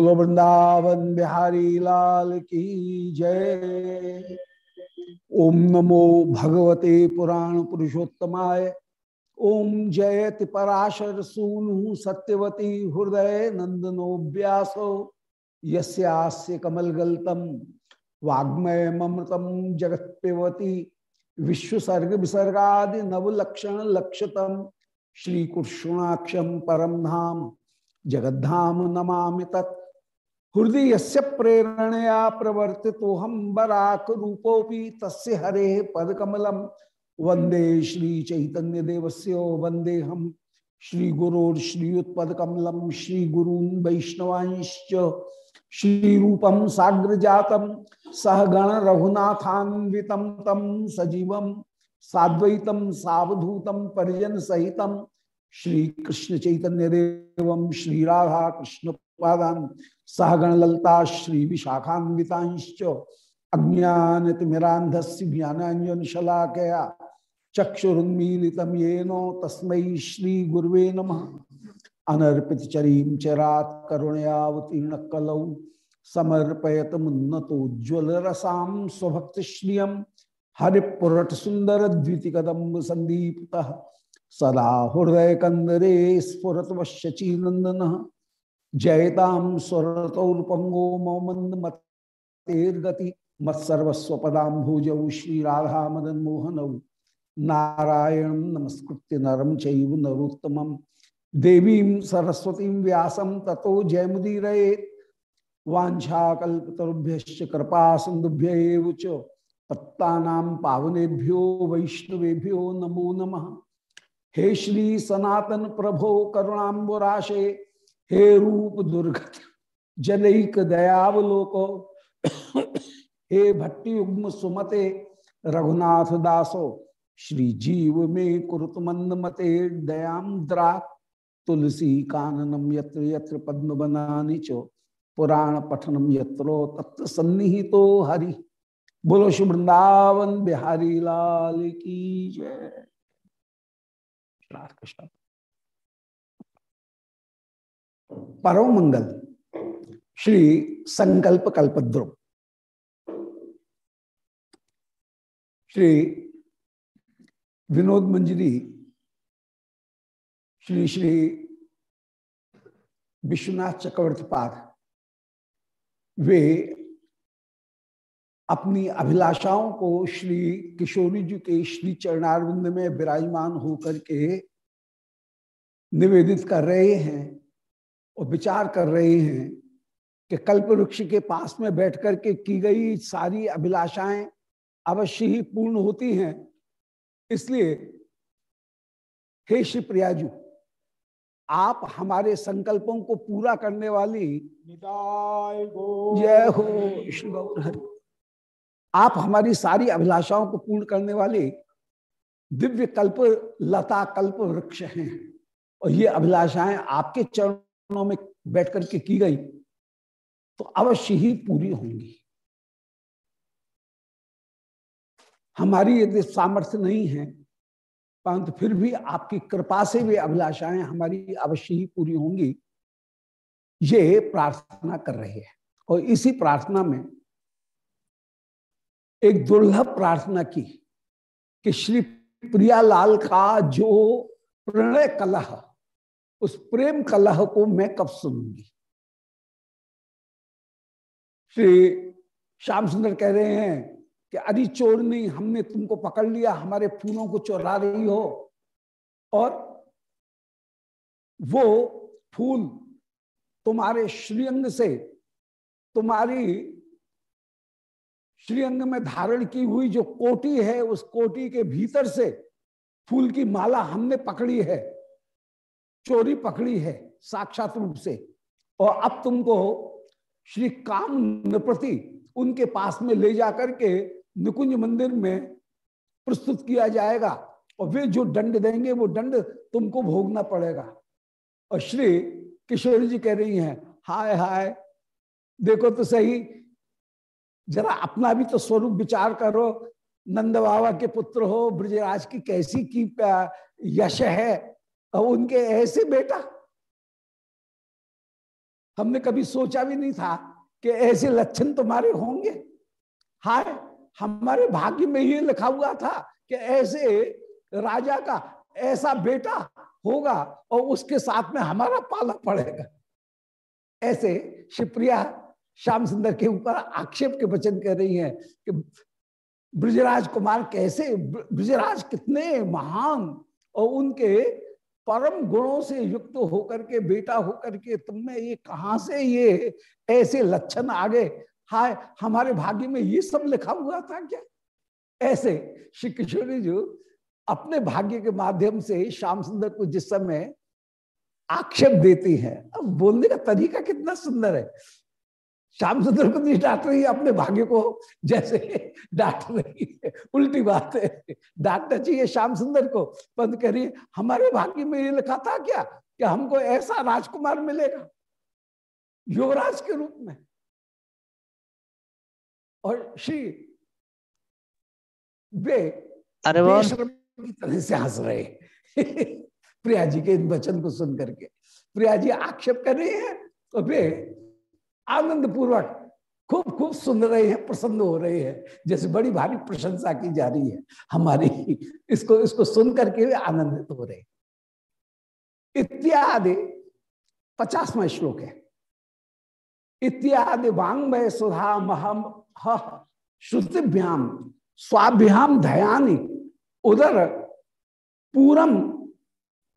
बोलो वृंदावन बिहारी लाल की जय। ओम नमो भगवते पुराण पुरुषोत्तमाय। ओम जयति पराशर सूनु सत्यवती हृदय नंदनो व्यासो। यस्यास्य कमलगल्तम वाग्मय ममृतम जगत पिबती। विश्वसर्ग विसर्गा नवलक्षण लक्षतम परम धाम। जगद्धाम नमा तत्। हृदय से प्रेरणया प्रवर्ति तो हम बराक रूपोपि तस्य हरे पदकमलम वंदे श्री चैतन्य देवस्य वंदे हम श्री गुरोर्श्रीयुत्पदकमलम श्री गुरून वैष्णवांश्च। श्री रूपम साग्र जातम सहगण रघुनाथान्वितम तम सजीव साद्वैतम सावधूतम परिजन सहित श्री कृष्ण चैतन्य देवम श्री राधा कृष्ण पादान सहगण ललता श्री विशाखान्वितांश्च अज्ञानतिमिरांधस्य ज्ञानांजन शलाकया चक्षुरुन्मीलितं येनो तस्मै श्री गुरुवे नमः। अनर्पित चरीम चरात करुणयावतीर्ण कलौ समर्पयत मुन्नतोज्वल रसाम स्वभक्त हरिपुरट सुंदर द्विति कदम्ब सदा हृदय कंदरे स्फुरत वश्यची नंदन जयताम स्वरतौर्पंगो मौमंद मतेर्गति मत्सर्वस्व पदाम्भुजौ श्री राधा मदन मोहनौ नारायण नमस्कृत्य नरम चैव नरोत्तमम्। देवी सरस्वती व्यासम ततो जयमुदीर वाछाकुभ्य कृपा सिंधुभ्य पत्ता पावनेभ्यो वैष्णवेभ्यो नमो नमः। हे श्री सनातन प्रभो करुणाबुराशे हे रूप दुर्गत, जनक दयावलोको। हे भट्टी युग्म सुमते, रघुनाथ दासो, श्री जीव में कुरुत मंद मते दयाम द्रा तुलसी काननम यत्र यत्र पद्म बनानी चो, पुराण पठनम यत्रो तत्र सन्निहितो हरि। बोलो शुभ वृंदावन बिहारी लाल की जय। कृष्ण। परम मंगल, श्री संकल्प कल्पद्रुम। श्री विनोद मंजरी, श्री श्री विश्वनाथ चक्रवर्ती पाद, वे अपनी अभिलाषाओं को श्री किशोरी जी के श्री चरणारविंद में विराजमान होकर के निवेदित कर रहे हैं। और विचार कर रहे हैं कि कल्प वृक्ष के पास में बैठ कर के की गई सारी अभिलाषाएँ अवश्य ही पूर्ण होती हैं। इसलिए हे श्री प्रियाजू आप हमारे संकल्पों को पूरा करने वाली जय हो श्री गौर आप हमारी सारी अभिलाषाओं को पूर्ण करने वाले दिव्य कल्प लता कल्प वृक्ष हैं और ये अभिलाषाएँ आपके चरणों में बैठ करके की गई तो अवश्य ही पूरी होंगी। हमारी यदि सामर्थ्य नहीं है, परंतु फिर भी आपकी कृपा से भी अभिलाषाएँ हमारी अवश्य ही पूरी होंगी। ये प्रार्थना कर रहे हैं। और इसी प्रार्थना में एक दुर्लभ प्रार्थना की कि श्री प्रियालाल का जो प्रणय कलह उस प्रेम कलह को मैं कब सुनूँगी? श्री श्याम सुंदर कह रहे हैं कि अरे चोर नहीं, हमने तुमको पकड़ लिया, हमारे फूलों को चोरा रही हो। और वो फूल तुम्हारे श्रीअंग से, तुम्हारी श्रीअंग में धारण की हुई जो कोटी है, उस कोटी के भीतर से फूल की माला हमने पकड़ी है। चोरी पकड़ी है साक्षात रूप से। और अब तुमको श्री काम नृपति उनके पास में ले जाकर के निकुंज मंदिर में प्रस्तुत किया जाएगा। और वे जो दंड देंगे, वो दंड तुमको भोगना पड़ेगा। और श्री किशोर जी कह रही हैं, हाय हाय, देखो तो सही, जरा अपना भी तो स्वरूप विचार करो। नंद बाबा के पुत्र हो, ब्रजराज की कैसी की यश है? और उनके ऐसे बेटा, हमने कभी सोचा भी नहीं था कि ऐसे लक्षण तुम्हारे होंगे। हाय, हमारे भाग्य में ये लिखा हुआ था कि ऐसे राजा का ऐसा बेटा होगा और उसके साथ में हमारा पाला पड़ेगा। ऐसे शिवप्रिया श्याम सुंदर के ऊपर आक्षेप के वचन कह रही हैं कि ब्रजराज कुमार कैसे, ब्रजराज कितने महान और उनके परम गुणों से युक्त होकर के, बेटा होकर के, तुमने ये कहा से ये ऐसे लक्षण आ गए हाय, हमारे भाग्य में ये सब लिखा हुआ था क्या? ऐसे श्री किशोरी जी अपने भाग्य के माध्यम से श्याम सुंदर को जिस समय आक्षेप देती है, अब बोलने का तरीका कितना सुंदर है। श्याम सुंदर को नहीं डांट रही है अपने भाग्य को जैसे डांट रही है। उल्टी बात है डांटना चाहिए श्याम सुंदर को। बंद करिए हमारे भाग्य में ये लिखा था क्या? कि हमको ऐसा राजकुमार मिलेगा युवराज के रूप में? और श्री वे अरे की तरह से हंस रहे प्रिया जी के इन वचन को सुन करके। प्रिया जी आक्षेप कर रहे हैं तो वे आनंद पूर्वक खूब खूब सुन रहे हैं, प्रसन्न हो रहे हैं। जैसे बड़ी भारी प्रशंसा की जा रही है, हमारी इसको इसको सुन करके वे आनंदित हो रहे इत्यादि पचासवा श्लोक है। इत्यादि वांग्मय सुधा महम श्रुतिभ्याम स्वाभ्याम धयानी उदर पूरम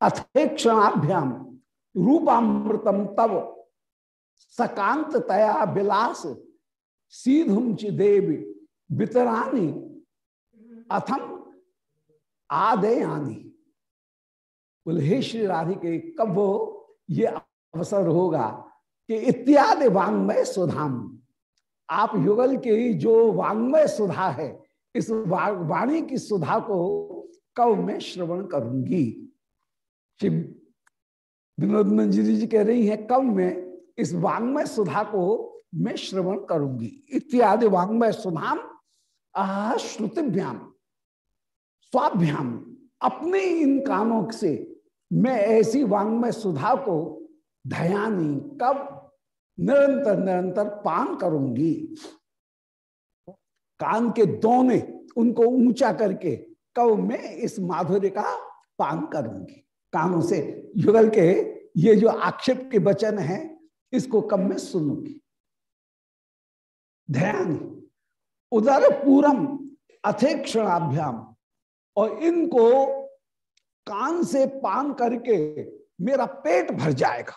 अथेक्षणाभ्याम रूपामृतम तब सकांत तया विलास सीधुम देवी वितरानी अथम आदयानी। बोले, हे श्री राधिके, कब ये अवसर होगा कि इत्यादि वांग्मय सुधाम। आप युगल के जो वांग्मय सुधा है, इस वाणी की सुधा को कब मैं श्रवण करूँगी? विनोद मंजरी जी कह रही हैं, कब मैं इस वांग्मय सुधा को मैं श्रवण करूँगी। इत्यादि वांग्मय सुधाम श्रुतिभ्याम, स्वाभ्याम। अपने इन कानों से मैं ऐसी वांग्मय सुधा को धयानी कब निरंतर निरंतर पान करूँगी। कान के दोने उनको ऊँचा करके कब मैं इस माधुर्य का पान करूँगी। कानों से युगल के ये जो आक्षेप के वचन हैं इसको कब मैं सुनूँगी? ध्यान। उदर पूरम, अथेक्षणाभ्याम। और इनको कान से पान करके मेरा पेट भर जाएगा।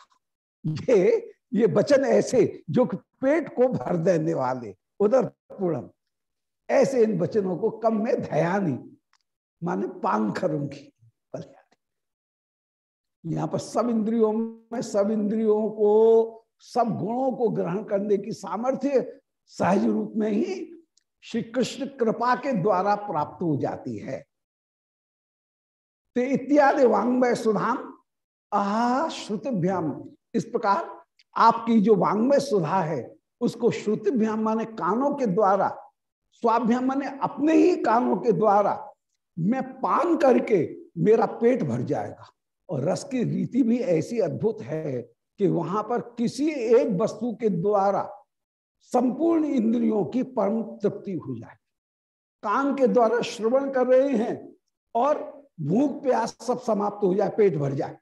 ये ये वचन ऐसे जो पेट को भर देने वाले। उदर पूरम, ऐसे इन वचनों को कम में धयानी? माने पान करूँगी। यहाँ पर सब इंद्रियों में सब इंद्रियों को सब गुणों को ग्रहण करने की सामर्थ्य सहज रूप में ही श्री कृष्ण कृपा के द्वारा प्राप्त हो जाती है। तो इत्यादि वांग्मय सुधाम, आह इस प्रकार आपकी जो वांग्मय सुधा है, उसको श्रुतिभ्याम माने कानों के द्वारा, स्वाभ्याम माने अपने ही कानों के द्वारा मैं पान करके मेरा पेट भर जाएगा। और रस की रीति भी ऐसी अद्भुत है कि वहाँ पर किसी एक वस्तु के द्वारा संपूर्ण इंद्रियों की परम तृप्ति हो जाए। कान के द्वारा श्रवण कर रहे हैं और भूख, प्यास सब समाप्त हो जाए, पेट भर जाए।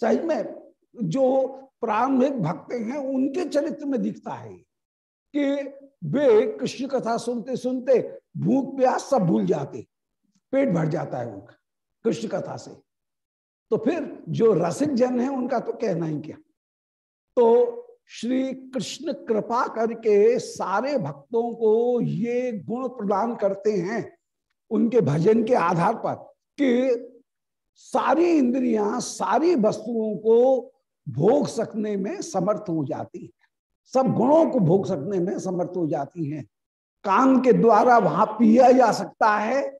सही में जो प्रारंभिक भक्त हैं, उनके चरित्र में दिखता है कि वे कृष्ण कथा सुनते सुनते भूख, प्यास सब भूल जाते, पेट भर जाता है उनका, कृष्ण कथा से। तो फिर जो रसिक जन है, उनका तो कहना ही क्या? तो श्री कृष्ण कृपा करके सारे भक्तों को ये गुण प्रदान करते हैं उनके भजन के आधार पर कि सारी इंद्रियाँ, सारी वस्तुओं को भोग सकने में समर्थ हो जाती है। सब गुणों को भोग सकने में समर्थ हो जाती हैं। कान के द्वारा वहाँ पिया जा सकता है,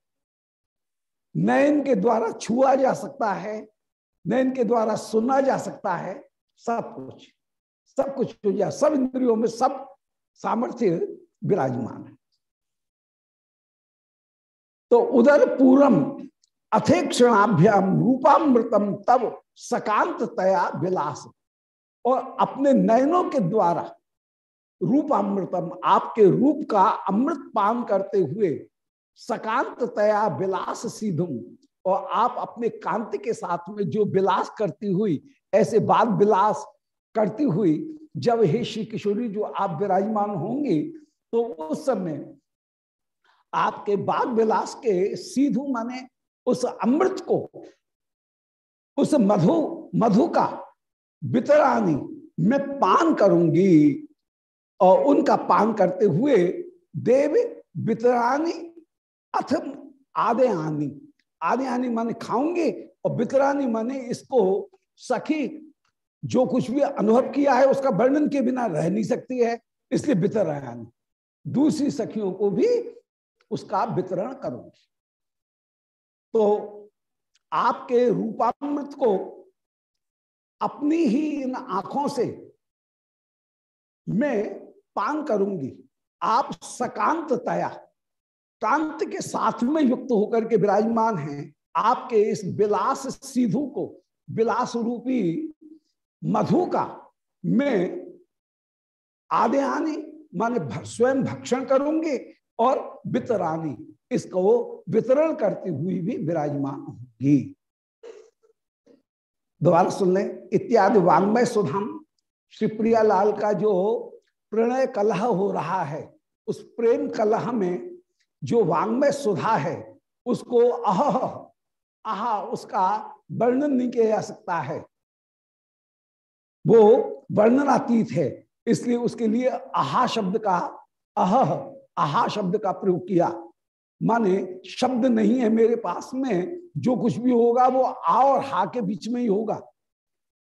नयन के द्वारा छुआ जा सकता है, नयन के द्वारा सुना जा सकता है, सब कुछ। सब कुछ हो सब इंद्रियों में सब सामर्थ्य विराजमान है। तो उधर पूरम अथेक्षणाभ्याम रूपामृतम तब सकांत तया विलास। और अपने नयनों के द्वारा रूपामृतम, आपके रूप का अमृत पान करते हुए सकांत तया विलास सीधुम और आप अपने कांति के साथ में जो विलास करती हुई, ऐसे बाल विलास करती हुई, जब हे श्री किशोरी जो आप विराजमान होंगी तो उस समय आपके बाग विलास के सीधु माने उस अमृत को, उस मधु मधु का वितरानी मैं पान करूँगी। और उनका पान करते हुए देव वितरानी अथ आदे आनी आदे आनी माने खाऊँगे, और वितरानी माने इसको सखी जो कुछ भी अनुभव किया है, उसका वर्णन के बिना रह नहीं सकती है, इसलिए वितरानी दूसरी सखियों को भी उसका वितरण करूँगी। तो आपके रूपामृत को अपनी ही इन आँखों से मैं पान करूँगी। आप सकांत तया कांत के साथ में युक्त होकर के विराजमान हैं। आपके इस विलास सीधु को, विलास रूपी मधु का मैं आदे आने माने स्वयं भक्षण करूँगी और वितरानी, इसको वितरण करती हुई भी विराजमान होगी। दोबारा सुन लें, इत्यादि वांग्मय सुधाम, श्री प्रिया लाल का जो प्रणय कलह हो रहा है, उस प्रेम कलह में जो वांग्मय सुधा है, उसको अह आह उसका वर्णन नहीं किया जा सकता है। वो वर्णनातीत है, इसलिए उसके लिए आहा शब्द का अह, आहा शब्द का प्रयोग किया। माने शब्द नहीं है मेरे पास में, जो कुछ भी होगा वो आ और हा के बीच में ही होगा।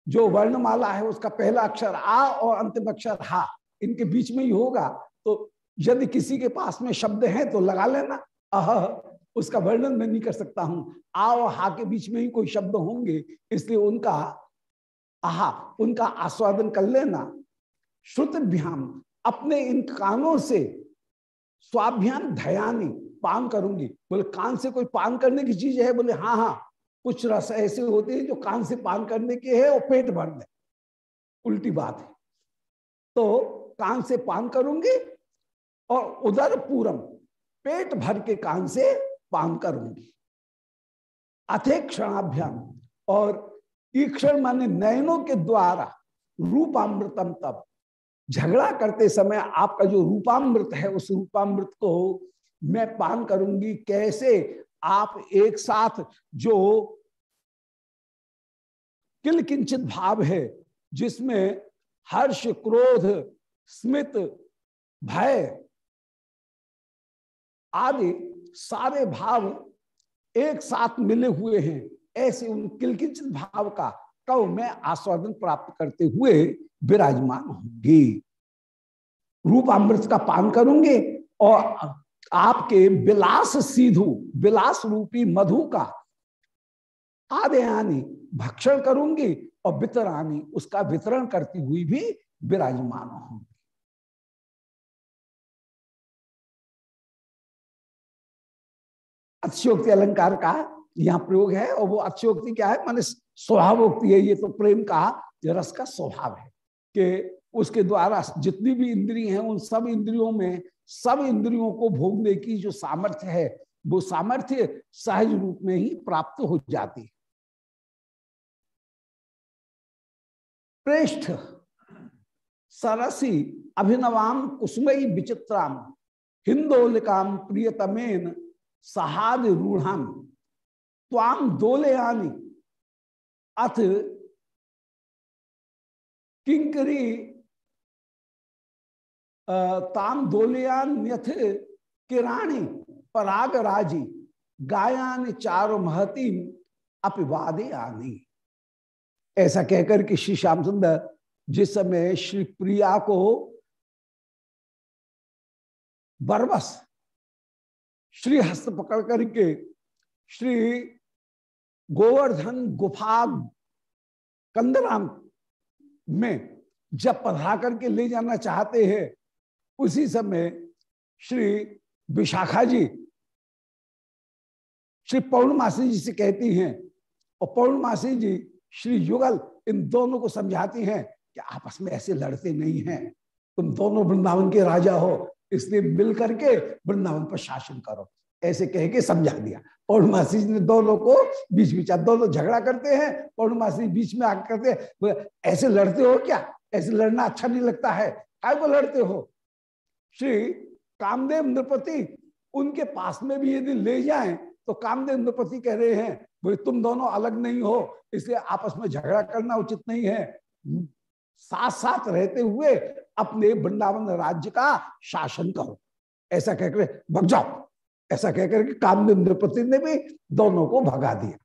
जो वर्णमाला है उसका पहला अक्षर आ और अंतिम अक्षर हा, इनके बीच में ही होगा। तो यदि किसी के पास में शब्द है तो लगा लेना। अह, उसका वर्णन मैं नहीं कर सकता हूँ। आ और हा के बीच में ही कोई शब्द होंगे, इसलिए उनका आहा, उनका आस्वादन कर लेना। श्रुतभ्याम अपने इन कानों से स्वाभ्याम धयानी, पान करूँगी। बोले, कान से कोई पान करने की चीज़ है? बोले हाँ हाँ कुछ रस ऐसे होते हैं जो कान से पान करने के है और पेट भर दे। उल्टी बात है। तो कान से पान करूँगी और उधर पूरम, पेट भर के कान से पान करूँगी। अथे क्षणाभ्याम और ईक्षण माने नयनों के द्वारा रूपामृतम तब झगड़ा करते समय आपका जो रूपामृत है उस रूपामृत को मैं पान करूँगी कैसे आप एक साथ जो किल किंचित भाव है जिसमें हर्ष क्रोध स्मित भय आदि सारे भाव एक साथ मिले हुए हैं ऐसे उन किलकिंचित भाव का कव में आस्वादन प्राप्त करते हुए विराजमान होंगी। रूप अमृत का पान करूँगे और आपके विलास सीधु विलास रूपी मधु का आदे आनी भक्षण करूँगी और वितरानी उसका वितरण करती हुई भी विराजमान होंगी। अक्षोक्ति अलंकार का यहाँ प्रयोग है और वो अक्षोक्ति क्या है? मान स्वभावोक्ति है, ये तो प्रेम का रस का स्वभाव है कि उसके द्वारा जितनी भी इंद्रिय हैं, उन सब इंद्रियों में, सब इंद्रियों को भोगने की जो सामर्थ्य है, वो सामर्थ्य सहज रूप में ही प्राप्त हो जाती है। प्रेष्ठ सरसी, अभिनवाम कुसुमयी विचित्राम हिंदोलिकाम प्रियतमेन सहाद रूढ़ाम त्वाम दोलयानी अथ किंकरी ताम दोलियान न्यथ किराणी पराग राज़ी गायान चारो महती अपिवादे आनी ऐसा कहकर कि श्री श्याम सुंदर जिस समय श्री प्रिया को बरबस श्री हस्त पकड़ करके श्री गोवर्धन गुफा कंदराम में जब पधरा करके ले जाना चाहते हैं, उसी समय श्री विशाखा जी, श्री पौर्णमासी जी से कहती हैं, और पौर्णमासी जी, श्री युगल इन दोनों को समझाती हैं कि आपस में ऐसे लड़ते नहीं हैं। तुम दोनों वृंदावन के राजा हो, इसलिए मिल करके वृंदावन पर शासन करो। ऐसे कह के समझा दिया। पौर्णमासी ने दोनों को बीच बीच दोनों झगड़ा करते हैं पौर्णमासी बीच में आकर करते ऐसे लड़ते हो क्या? ऐसे लड़ना अच्छा नहीं लगता है। काय को लड़ते हो। श्री कामदेव नृपति उनके पास में भी यदि ले जाएँ तो कामदेव नृपति कह रहे हैं भाई तुम दोनों अलग नहीं हो, इसलिए आपस में झगड़ा करना उचित नहीं है। साथ साथ रहते हुए अपने वृंदावन राज्य का शासन करो। ऐसा कहकर भग जाओ। ऐसा कहकर के कामदेव नृपति ने भी दोनों को भगा दिया।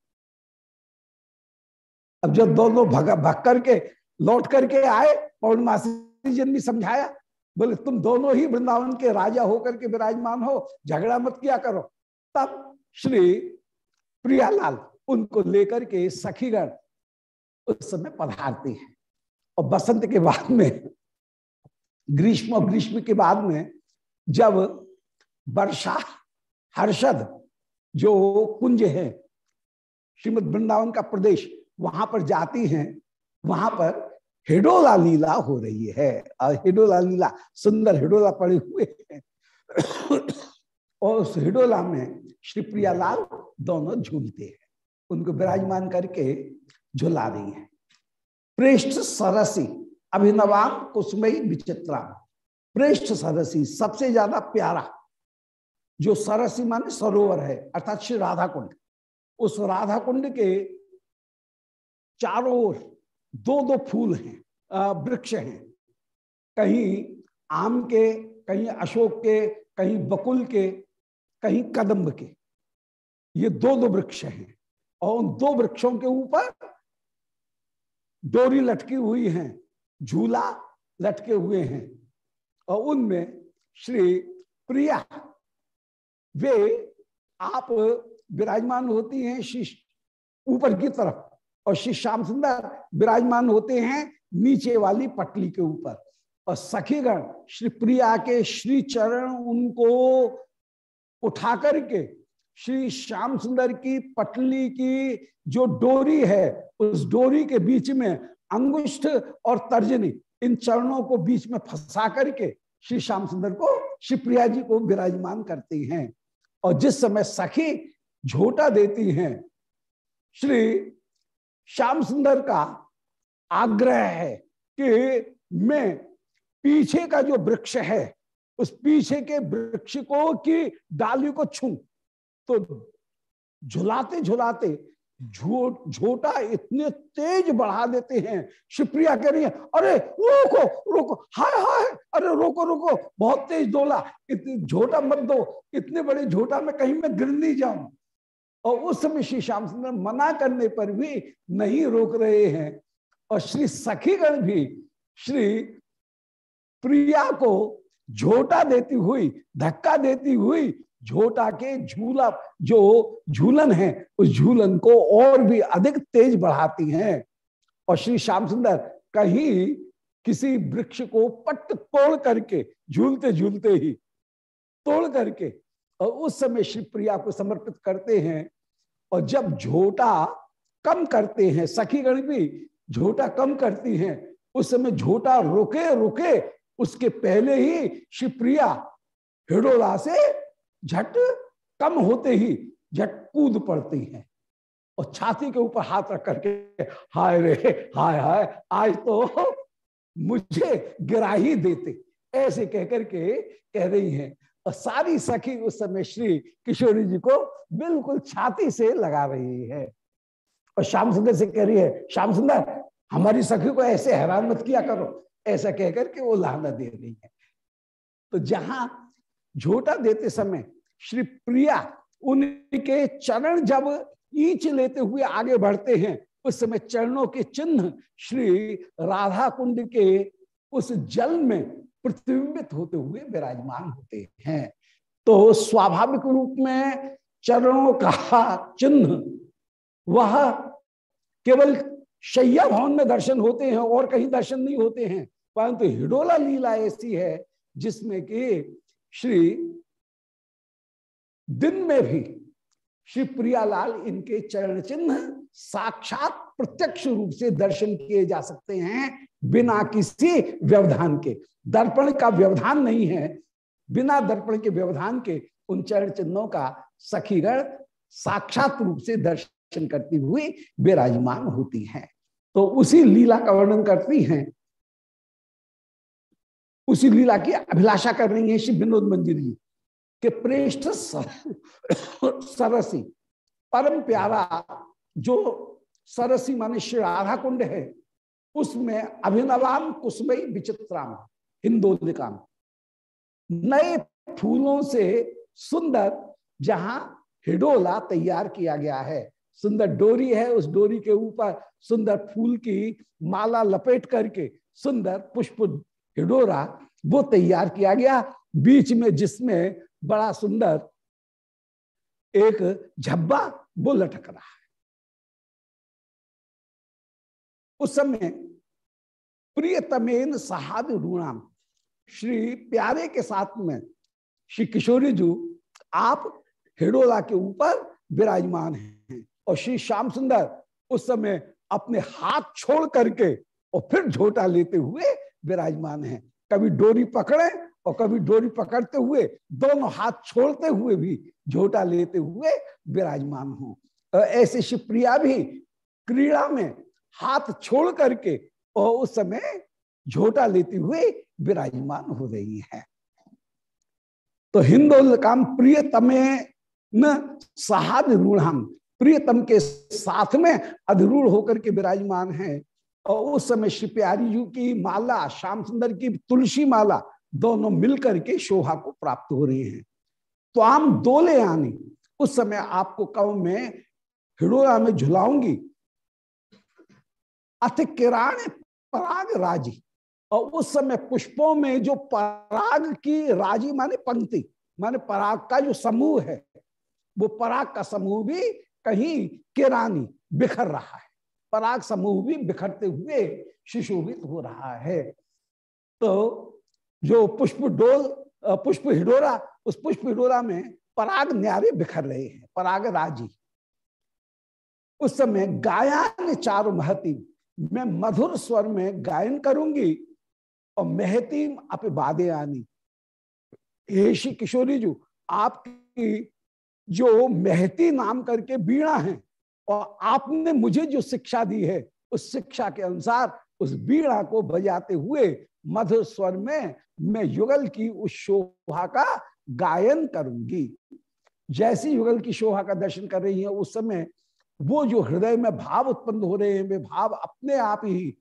अब जब दोनों भगा, भग करके, लौट करके आए पौर्णमासी जी ने समझाया, बोले, तुम दोनों ही वृंदावन के राजा होकर के विराजमान हो, झगड़ा मत किया करो। तब श्री प्रियालाल उनको लेकर के सखीगण उस समय पधारती है। और बसंत के बाद में, ग्रीष्म और ग्रीष्म के बाद में जब वर्षा हर्षद, जो कुंज है, श्रीमद वृंदावन का प्रदेश, वहाँ पर जाती हैं, वहाँ पर हिडोला लीला हो रही है। और हिडोला लीला, सुंदर हिडोला पड़े हुए हैं। और उस हिडोला में श्री प्रियालाल दोनों झूलते हैं। उनको विराजमान करके झुला रही है। प्रेष्ठ सरसी अभिनवाम कुसमयी विचित्रा। प्रेष्ठ सरसी सबसे ज़्यादा प्यारा जो सरसी माने सरोवर है, अर्थात श्री राधा कुंड उस राधा कुंड के चारों ओर दो दो फूल हैं वृक्ष हैं। कहीं आम के, कहीं अशोक के, कहीं बकुल के, कहीं कदम्ब के। ये दो दो वृक्ष हैं और उन दो वृक्षों के ऊपर डोरी लटकी हुई है, झूला लटके हुए हैं और उनमें श्री प्रिया वे आप विराजमान होती हैं श्री ऊपर की तरफ़ और श्री श्याम सुंदर विराजमान होते हैं नीचे वाली पटली के ऊपर। और सखीगण श्री प्रिया के श्री चरण उनको उठा करके श्री श्याम सुंदर की पटली की जो डोरी है, उस डोरी के बीच में अंगुष्ठ और तर्जनी इन चरणों को बीच में फंसा करके श्री श्याम सुंदर को, श्री प्रिया जी को विराजमान करती हैं। और जिस समय सखी झोटा देती हैं, श्री श्याम सुंदर का आग्रह है कि मैं पीछे का जो वृक्ष है, उस पीछे के वृक्ष को की डाली को छू तो झुलाते झुलाते झोटा झो, इतने तेज बढ़ा देते हैं। शिवप्रिया कह रही है अरे रोको रोको हाय हाय अरे रोको रोको बहुत तेज डोला झोटा मत दो इतने बड़े झोटा में कहीं मैं गिर नहीं जाऊँ। और उस समय श्री श्याम सुंदर मना करने पर भी नहीं रोक रहे हैं। और श्री सखीगण भी श्री प्रिया को झोटा देती हुई धक्का देती हुई झोटा के झूला, जो झूलन है, उस झूलन को और भी अधिक तेज बढ़ाती हैं। और श्री श्याम सुंदर कहीं किसी वृक्ष को पट तोड़ करके, झूलते झूलते ही तोड़ करके, और उस समय श्री प्रिया को समर्पित करते हैं। और जब झोटा कम करते हैं, सखीगण भी झोटा कम करती हैं, उस समय झोटा रुके रुके उसके पहले ही शिवप्रिया हिडोला से झट कम होते ही झट कूद पड़ती हैं। और छाती के ऊपर हाथ रख करके, हाय रे, हाय हाय, आज तो मुझे गिरा ही देते। ऐसे कहकर के कह रही हैं। और सारी सखी उस समय श्री किशोरी जी को बिल्कुल छाती से लगा रही है। और श्याम सुंदर से कह रही है, श्याम सुंदर, हमारी सखी को ऐसे हैरान मत किया करो। ऐसा कहकर के वो लाना दे रही है। तो जहाँ झोटा देते समय श्री प्रिया उनके चरण जब ईच लेते हुए आगे बढ़ते हैं, उस समय चरणों के चिन्ह श्री राधा कुंड के उस जल में प्रतिबिंबित होते हुए विराजमान होते हैं। तो स्वाभाविक रूप में चरणों का चिन्ह, वह केवल शैया भवन में दर्शन होते हैं और कहीं दर्शन नहीं होते हैं, परंतु हिडोला लीला ऐसी है जिसमें कि श्री दिन में भी श्री प्रियालाल इनके चरण चिन्ह साक्षात प्रत्यक्ष रूप से दर्शन किए जा सकते हैं बिना किसी व्यवधान के। दर्पण का व्यवधान नहीं है। बिना दर्पण के व्यवधान के उन चरण चिन्हों का सखीगण साक्षात रूप से दर्शन करती हुई विराजमान होती हैं। तो उसी लीला का वर्णन करती हैं उसी लीला की अभिलाषा कर रही है श्री विनोद जी, के प्रेष्ठ सरसी, परम प्यारा जो सरसी माने श्री राधा कुंड है, उसमें अभिनवाम कुसमई विचित्राम हिंदोलिकाम नए फूलों से सुंदर, जहाँ हिडोला तैयार किया गया है। सुंदर डोरी है, उस डोरी के ऊपर सुंदर फूल की माला लपेट करके सुंदर पुष्प हिडोरा वो तैयार किया गया बीच में जिसमें बड़ा सुंदर एक झब्बा वो लटक रहा है। उस समय प्रियतमेन सहाद रूणाम, श्री प्यारे के साथ में श्री किशोरी जी, आप हिडोला के ऊपर विराजमान हैं और श्री श्याम सुंदर उस समय अपने हाथ छोड़ करके और फिर झोटा लेते हुए विराजमान हैं। कभी डोरी पकड़े और कभी डोरी पकड़ते हुए, दोनों हाथ छोड़ते हुए भी झोटा लेते हुए विराजमान हो। ऐसे शिवप्रिया भी क्रीड़ा में हाथ छोड़ करके और उस समय झोटा लेते हुए विराजमान हो रही है। तो हिंदोल काम प्रियतमे न सहाद रूढ़ प्रियतम के साथ में अधरूढ़ होकर के विराजमान है। और उस समय श्री प्यारी जी की माला, श्याम सुंदर की तुलसी माला दोनों मिलकर के शोभा को प्राप्त हो रही हैं। तो आम दोले आनी। उस समय आपको कव में हिडोरा में झुलाऊँगी। अथ किराण पराग राज़ी। और उस समय पुष्पों में जो पराग की राज़ी, माने पंक्ति, माने पराग का जो समूह है, वो पराग का समूह भी कहीं किरानी बिखर रहा है। पराग समूह भी बिखरते हुए सुशोभित हो रहा है। तो जो पुष्प डोल पुष्प हिडोरा, उस पुष्प हिडोरा में पराग न्यारे बिखर रहे हैं, पराग राज़ी। उस समय गायन चारु महती, मैं मधुर स्वर में गायन करूँगी और महतीम अप बादे आनी। हे श्री किशोरी जी, आपकी जो महती नाम करके बीणा है और आपने मुझे जो शिक्षा दी है, उस शिक्षा के अनुसार उस बीड़ा को बजाते हुए मधुर स्वर में मैं युगल की उस शोभा का गायन करूँगी। जैसी युगल की शोभा का दर्शन कर रही है, उस समय वो जो हृदय में भाव उत्पन्न हो रहे हैं, वे भाव अपने आप ही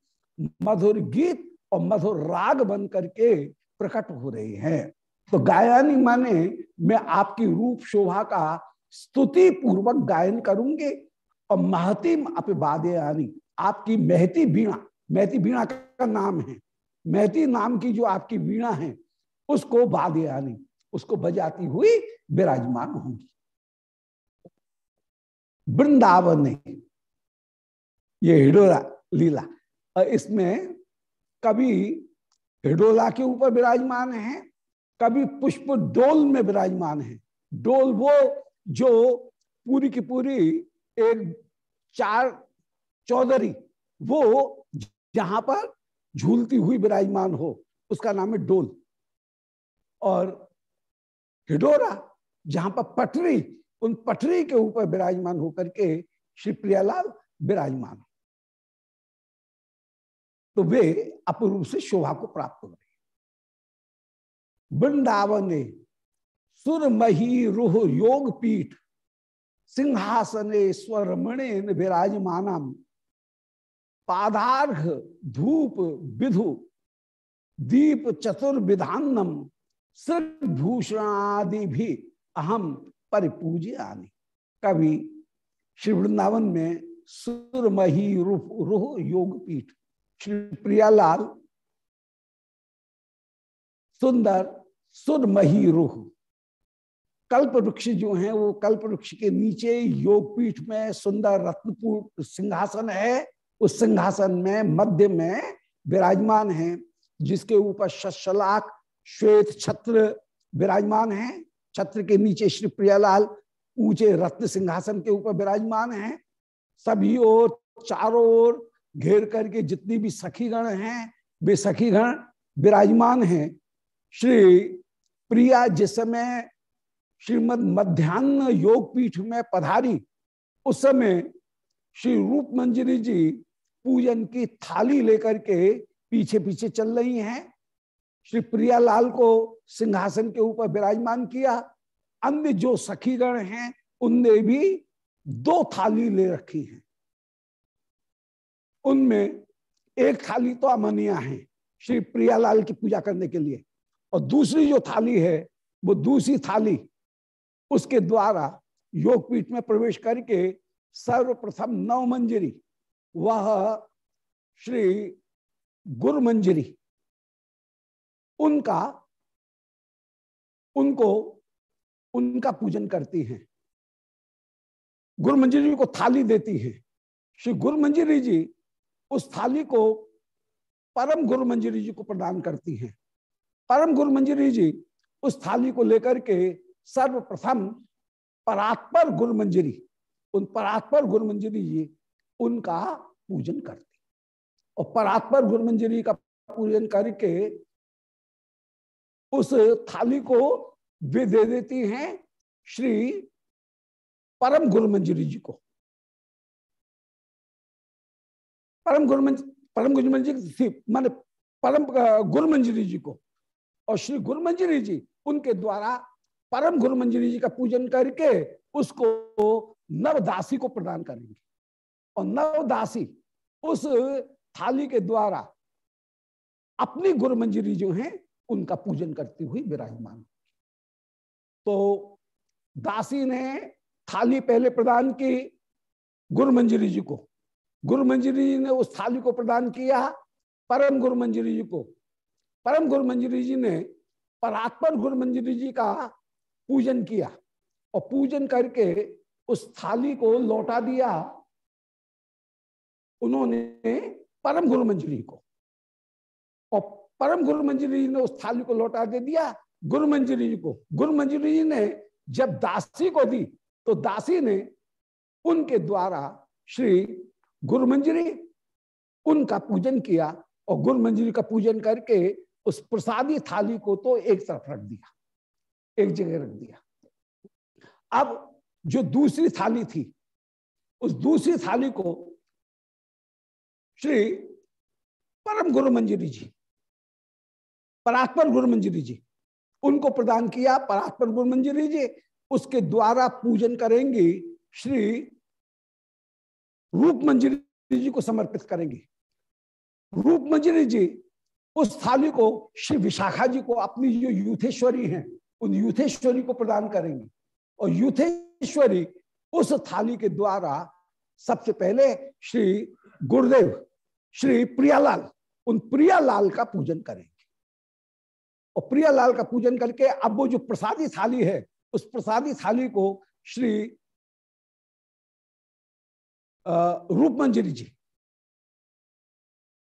मधुर गीत और मधुर राग बन करके प्रकट हो रहे हैं। तो गायनी माने मैं आपकी रूप शोभा का स्तुति पूर्वक गायन करूँगी। और महतीम अपबादे आनी। आपकी महती बीणा महती बीणा का नाम है। महती नाम की जो आपकी बीणा है, उसको बादे आनी, उसको बजाती हुई विराजमान होंगी। वृंदावन ये हिडोला लीला इसमें कभी हिडोला के ऊपर विराजमान है, कभी पुष्प डोल में विराजमान है। डोल वो जो पूरी की पूरी एक चार चौधरी, वो जहाँ पर झूलती हुई विराजमान हो, उसका नाम है डोल। और हिडोरा, जहाँ पर पटरी, उन पटरी के ऊपर विराजमान होकर के श्री प्रियालाल विराजमान तो वे अपूर्व से शोभा को प्राप्त हो रहे वृंदावन, सुरमही रुह योग पीठ सिंहासने स्वरमणे विराजमान पादार्घ धूप विधु, दीप चतुर्विधानम भूषणादि भी अहम परिपूज्य आनी कभी श्री वृंदावन में सुरमही रूह रूह योग पीठ श्री प्रियालाल, सुंदर सुरमही रूह। कल्प वृक्ष जो है, वो कल्प वृक्ष के नीचे योग पीठ में सुंदर रत्नपुर सिंहासन है। उस सिंहासन में मध्य में विराजमान है, जिसके ऊपर शशलाक, श्वेत छत्र विराजमान है। छत्र के नीचे श्री प्रियालाल ऊँचे रत्न सिंहासन के ऊपर विराजमान है। सभी ओर, चारों ओर घेर करके जितनी भी सखीगण हैं, वे सखीगण विराजमान हैं। श्री प्रिया जिस समय श्रीमद मध्यान्ह योग पीठ में पधारी, उस समय श्री रूप मंजरी जी पूजन की थाली लेकर के पीछे पीछे चल रही हैं। श्री प्रियालाल को सिंहासन के ऊपर विराजमान किया। अन्य जो सखीगण हैं, उनने भी दो थाली ले रखी है। उनमें एक थाली तो अमनिया है, श्री प्रियालाल की पूजा करने के लिए, और दूसरी जो थाली है, वो दूसरी थाली उसके द्वारा योगपीठ में प्रवेश करके सर्वप्रथम नव मंजरी, वह श्री गुरु मंजरी, उनका, उनको, उनका पूजन करती हैं। गुरु मंजरी को थाली देती है। श्री गुरु मंजरी जी उस थाली को परम गुरु मंजरी जी को प्रदान करती हैं। परम गुरु मंजरी जी उस थाली को लेकर के सर्वप्रथम परात्पर गुरु मंजरी उन परात्पर गुरु मंजरी जी उनका पूजन करती। और परात्पर गुरु मंजरी का पूजन करके उस थाली को वे दे देती हैं श्री परम गुरु मंजरी जी को। परम गुरु परम गुरु मंजरी थी माने परम गुरु मंजरी जी को। और श्री गुरु मंजरी जी उनके द्वारा परम गुरु मंजरी जी का पूजन करके उसको नवदासी को प्रदान करेंगे। और नवदासी उस थाली के द्वारा अपनी गुरु मंजरी जो है, उनका पूजन करती हुई विराजमान। तो दासी ने थाली पहले प्रदान की गुरु मंजरी जी को। गुरु मंजरी जी ने उस थाली को प्रदान किया परम गुरु मंजरी जी को। परम गुरु मंजरी जी ने परात्पर गुरु मंजरी जी का पूजन किया और पूजन करके उस थाली को लौटा दिया। उन्होंने परम गुरु मंजरी को और परम गुरु मंजरी ने उस थाली को लौटा दे दिया। गुरु मंजरी को, गुरु मंजरी ने जब दासी को दी तो दासी ने उनके द्वारा श्री गुरु मंजरी उनका पूजन किया और गुरु मंजरी का पूजन करके उस प्रसादी थाली को तो एक तरफ़ रख दिया। एक जगह रख दिया। अब जो दूसरी थाली थी, उस दूसरी थाली को श्री परम गुरु मंजरी जी, परात्पर गुरु मंजरी जी, उनको प्रदान किया। परात्पर गुरु मंजरी जी उसके द्वारा पूजन करेंगे, श्री रूप मंजरी जी को समर्पित करेंगे। रूप मंजरी जी उस थाली को, श्री विशाखा जी को, अपनी जो यूथेश्वरी हैं उन यूथेश्वरी को प्रदान करेंगे। और यूथेश्वरी उस थाली के द्वारा सबसे पहले श्री गुरुदेव, श्री प्रियालाल, उन प्रियालाल का पूजन करेंगे। और प्रियालाल का पूजन करके अब वो जो प्रसादी थाली है, उस प्रसादी थाली को श्री रूप मंजरी जी,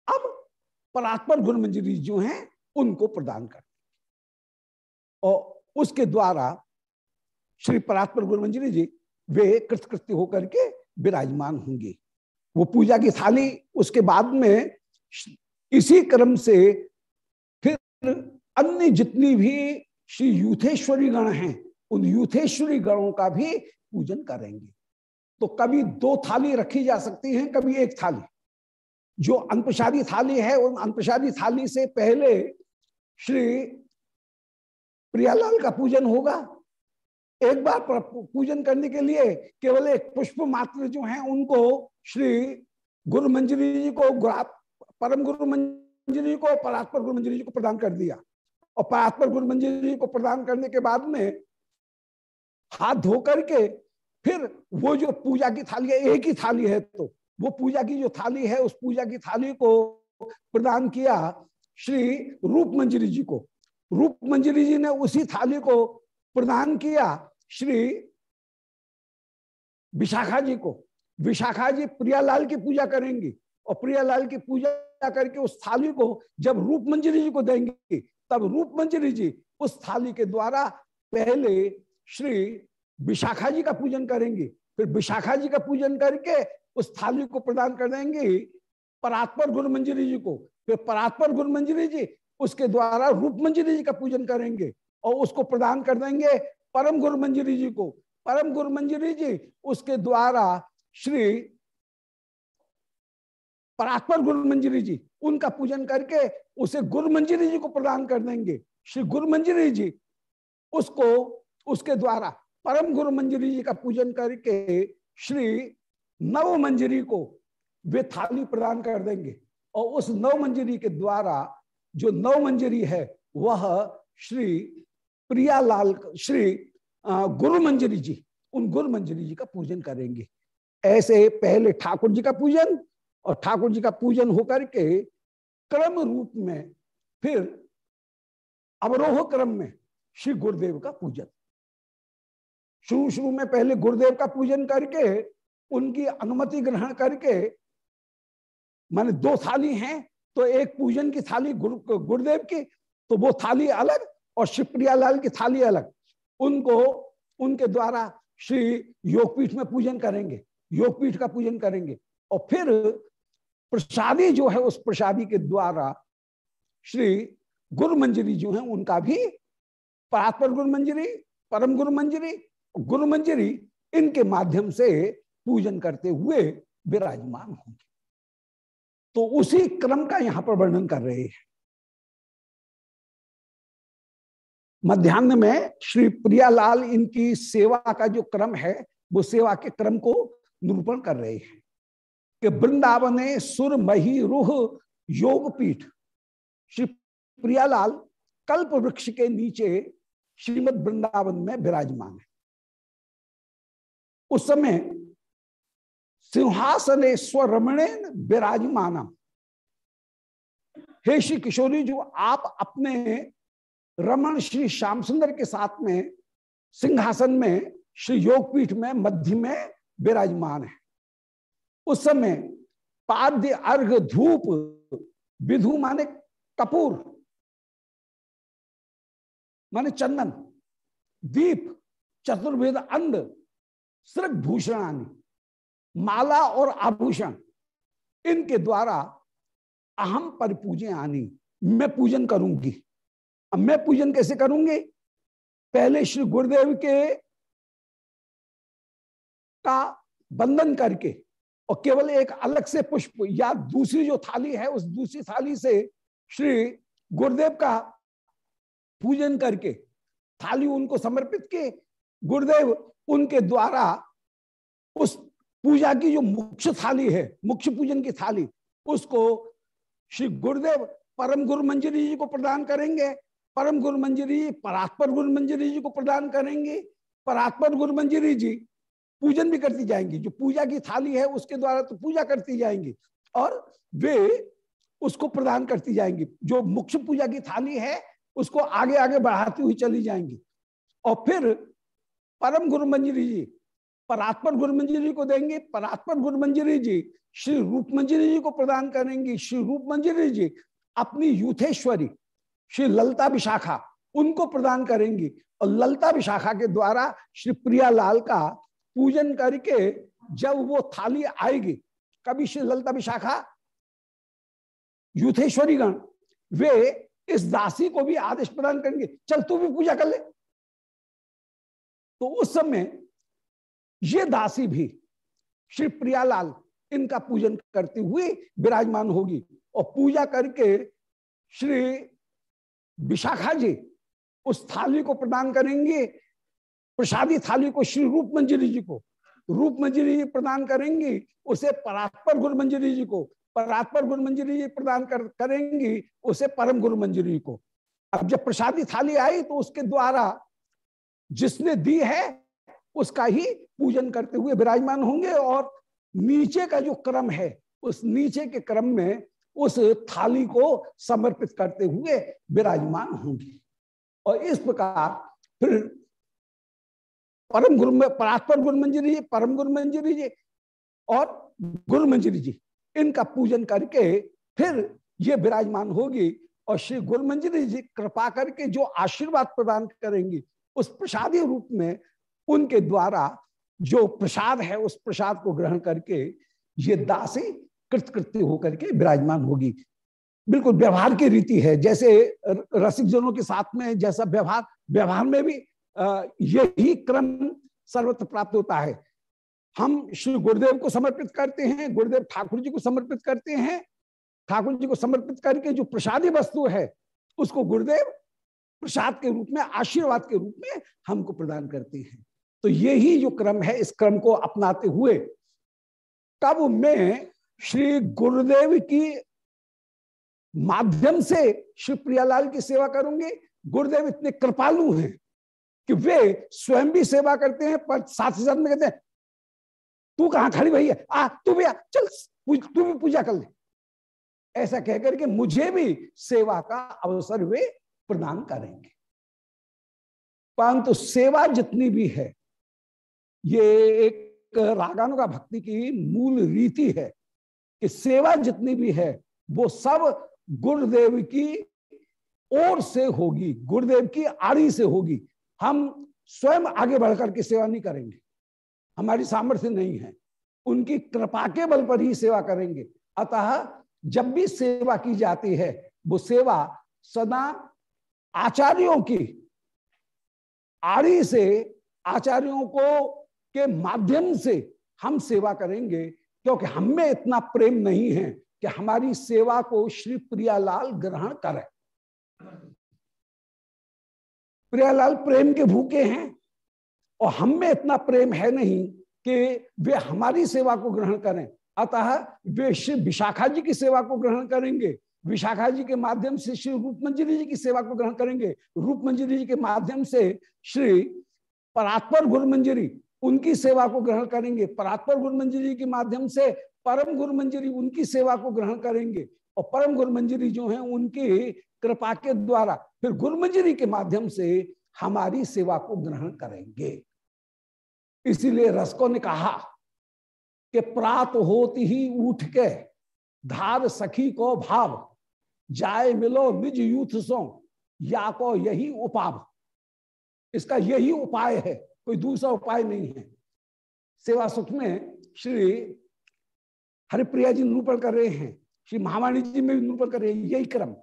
अब परात्पर गुरु मंजरी जो हैं, उनको प्रदान कर। और उसके द्वारा श्री परात्पर गुरु मंजरी जी वे कृतकृत्य होकर के विराजमान होंगे। वो पूजा की थाली उसके बाद में इसी क्रम से फिर अन्य जितनी भी श्री यूथेश्वरी गण हैं, उन यूथेश्वरी गणों का भी पूजन करेंगे। तो कभी दो थाली रखी जा सकती हैं, कभी एक थाली। जो अनप्रसादी थाली है, उन अनप्रसादी थाली से पहले श्री प्रियालाल का पूजन होगा। एक बार पूजन करने के लिए केवल एक पुष्प मात्र जो है, उनको श्री गुरु मंजरी जी को परम गुरु मंजरी जी को परात्पर गुरु मंजरी जी को प्रदान कर दिया। और परात्पर गुरु मंजरी जी को प्रदान करने के बाद में हाथ धो करके फिर वो जो पूजा की थाली है, एक ही थाली है तो वो पूजा की जो थाली है, उस पूजा की थाली को प्रदान किया श्री रूप मंजरी जी को। रूप मंजरी जी ने उसी थाली को प्रदान किया श्री विशाखा जी को। विशाखा जी प्रियालाल की पूजा करेंगी और प्रियालाल की पूजा करके उस थाली को जब रूप मंजरी जी को देंगे, तब रूप मंजरी जी उस थाली के द्वारा पहले श्री विशाखा जी का पूजन करेंगे। फिर विशाखा जी का पूजन करके उस थाली को प्रदान कर देंगे परात्पर गुरु मंजरी जी को। फिर परात्पर गुरु मंजरी जी उसके द्वारा रूप मंजरी जी का पूजन करेंगे और उसको प्रदान कर देंगे परम गुरु मंजरी जी को। परम गुरु मंजरी जी उसके द्वारा श्री परात्पर गुरु मंजरी जी, उनका पूजन करके उसे गुरु मंजरी जी को प्रदान कर देंगे। श्री गुरु मंजरी जी उसको, उसके द्वारा परम गुरु मंजरी जी का पूजन करके श्री नव मंजरी को वे थाली प्रदान कर देंगे और उस नव मंजरी के द्वारा जो नव मंजरी है, वह श्री प्रियालाल, श्री गुरु मंजरी जी, उन गुरु मंजरी जी का पूजन करेंगे। ऐसे पहले ठाकुर जी का पूजन और ठाकुर जी का पूजन होकर के क्रम रूप में फिर अवरोह क्रम में श्री गुरुदेव का पूजन। शुरू शुरू में पहले गुरुदेव का पूजन करके, उनकी अनुमति ग्रहण करके, माने दो थाली हैं तो एक पूजन की थाली गुरु, गुरुदेव की तो वो थाली अलग और शिवप्रिया लाल की थाली अलग। उनको, उनके द्वारा श्री योगपीठ में पूजन करेंगे, योगपीठ का पूजन करेंगे। और फिर प्रसादी जो है, उस प्रसादी के द्वारा श्री गुरु मंजरी जो है, उनका भी परात्पर गुरु मंजरी, परम गुरु मंजरी गुरु मंजरी, इनके माध्यम से पूजन करते हुए विराजमान होंगे। तो उसी क्रम का यहाँ पर वर्णन कर रहे हैं। मध्यान्ह में श्री प्रियालाल इनकी सेवा का जो क्रम है, वो सेवा के क्रम को निरूपण कर रहे हैं कि वृंदावन सुर मही रूह योगपीठ श्री प्रियालाल कल्प वृक्ष के नीचे श्रीमद वृंदावन में विराजमान है। उस समय सिंहासन स्वरमणेन विराजमान। हे श्री किशोरी जो, आप अपने रमण श्री श्याम सुंदर के साथ में, सिंहासन में, श्री योगपीठ में, मध्य में विराजमान है। उस समय पाद्य अर्घ धूप, विधु माने कपूर, माने चंदन, दीप चतुर्वेद अंध सृग भूषणानी माला और आभूषण, इनके द्वारा अहम पर पूजे आनी। मैं पूजन करूँगी। अब मैं पूजन कैसे करूँगी? पहले श्री गुरुदेव के का बंधन करके और केवल एक अलग से पुष्प या दूसरी जो थाली है, उस दूसरी थाली से श्री गुरुदेव का पूजन करके थाली उनको समर्पित के। गुरुदेव उनके द्वारा उस पूजा की जो मुख्य थाली है, मुख्य पूजन की थाली, उसको श्री गुरुदेव परम गुरु मंजरी जी को प्रदान करेंगे। परम गुरु मंजरी जी परात्पर गुरु मंजरी जी को प्रदान करेंगे। परात्पर गुरु मंजरी जी पूजन भी करती जाएँगी। जो पूजा की थाली है, उसके द्वारा तो पूजा करती जाएँगी और वे उसको प्रदान करती जाएँगी। जो मुख्य पूजा की थाली है, उसको आगे आगे बढ़ाती हुई चली जाएँगी। और फिर परम गुरु मंजरी जी परात्पर गुरु मंजरी को देंगे। परात्पर गुरु मंजरी जी, श्री रूप मंजरी जी को प्रदान करेंगी। श्री रूप मंजरी जी, अपनी यूथेश्वरी, श्री ललता विशाखा, उनको प्रदान करेंगी। और ललता विशाखा के द्वारा श्री प्रियालाल का पूजन करके जब वो थाली आएगी, कभी श्री ललता विशाखा यूथेश्वरी गण वे इस दासी को भी आदेश प्रदान करेंगे, चल तू भी पूजा कर ले। तो उस समय ये दासी भी श्री प्रियालाल इनका पूजन करते हुए विराजमान होगी और पूजा करके श्री विशाखा जी उस थाली को प्रदान करेंगे प्रसादी थाली को श्री रूप मंजरी जी को। रूप मंजरी जी प्रदान करेंगी उसे परात्पर गुरु मंजरी जी को परात्पर गुरु मंजरी जी प्रदान कर, करेंगी उसे परम गुरु मंजरी को। अब जब प्रसादी थाली आई तो उसके द्वारा जिसने दी है उसका ही पूजन करते हुए विराजमान होंगे और नीचे का जो क्रम है, उस नीचे के क्रम में उस थाली को समर्पित करते हुए विराजमान होंगे। और इस प्रकार फिर परम गुरु में, परात्पर गुरु मंजरी जी, परम गुरु मंजरी जी और गुरु मंजरी जी, इनका पूजन करके फिर ये विराजमान होगी और श्री गुरु मंजरी जी कृपा करके जो आशीर्वाद प्रदान करेंगी, उस प्रसादी रूप में उनके द्वारा जो प्रसाद है, उस प्रसाद को ग्रहण करके ये दासी कृतकृत्य होकर के विराजमान होगी। बिल्कुल व्यवहार की रीति है। जैसे रसिक जनों के साथ में जैसा व्यवहार व्यवहार में भी यही क्रम सर्वत्र प्राप्त होता है। हम श्री गुरुदेव को समर्पित करते हैं, गुरुदेव ठाकुर जी को समर्पित करते हैं। ठाकुर जी को समर्पित करके जो प्रसादी वस्तु है, उसको गुरुदेव प्रसाद के रूप में, आशीर्वाद के रूप में हमको प्रदान करते हैं। तो यही जो क्रम है, इस क्रम को अपनाते हुए, तब मैं श्री गुरुदेव की माध्यम से श्री प्रियालाल की सेवा करूँगी। गुरुदेव इतने कृपालु हैं कि वे स्वयं भी सेवा करते हैं, पर साथ ही साथ में कहते हैं, तू कहाँ खड़ी भैया आ, तू भी आ, चल तू भी पूजा कर ले। ऐसा कहकर के मुझे भी सेवा का अवसर वे प्रदान करेंगे। परंतु सेवा जितनी भी है ये एक रागानुगा भक्ति की मूल रीति है कि सेवा जितनी भी है, वो सब गुरुदेव की ओर से होगी, गुरुदेव की आड़ी से होगी। हम स्वयं आगे बढ़कर के सेवा नहीं करेंगे। हमारी सामर्थ्य नहीं है। उनकी कृपा के बल पर ही सेवा करेंगे। अतः जब भी सेवा की जाती है, वो सेवा सदा आचार्यों की आड़ी से आचार्यों को के माध्यम से हम सेवा करेंगे, क्योंकि हम में इतना प्रेम नहीं है कि हमारी सेवा को श्री प्रियालाल ग्रहण करें। प्रियालाल प्रेम के भूखे हैं और हम में इतना प्रेम है नहीं कि वे हमारी सेवा को ग्रहण करें। अतः वे श्री विशाखा जी की सेवा को ग्रहण करेंगे। विशाखा जी के माध्यम से श्री रूप मंजरी जी की सेवा को ग्रहण करेंगे। रूप मंजरी जी के माध्यम से श्री परात्पर गुरु मंजरी उनकी सेवा को ग्रहण करेंगे। परात्पर गुरु मंजरी के माध्यम से परम गुरु मंजरी उनकी सेवा को ग्रहण करेंगे और परम गुरु मंजरी जो है उनकी कृपा के द्वारा फिर गुरु मंजरी के माध्यम से हमारी सेवा को ग्रहण करेंगे। इसीलिए रसको ने कहा कि प्रात होती ही उठ के धार सखी को भाव, जाए मिलो निज यूथ सो, या को यही उपाव। इसका यही उपाय है कोई दूसरा उपाय नहीं है। सेवा सुख में श्री हरिप्रिया जी निरूपण कर रहे हैं, श्री महावाणी जी में भी निरूपण कर रहे हैं, यही क्रम।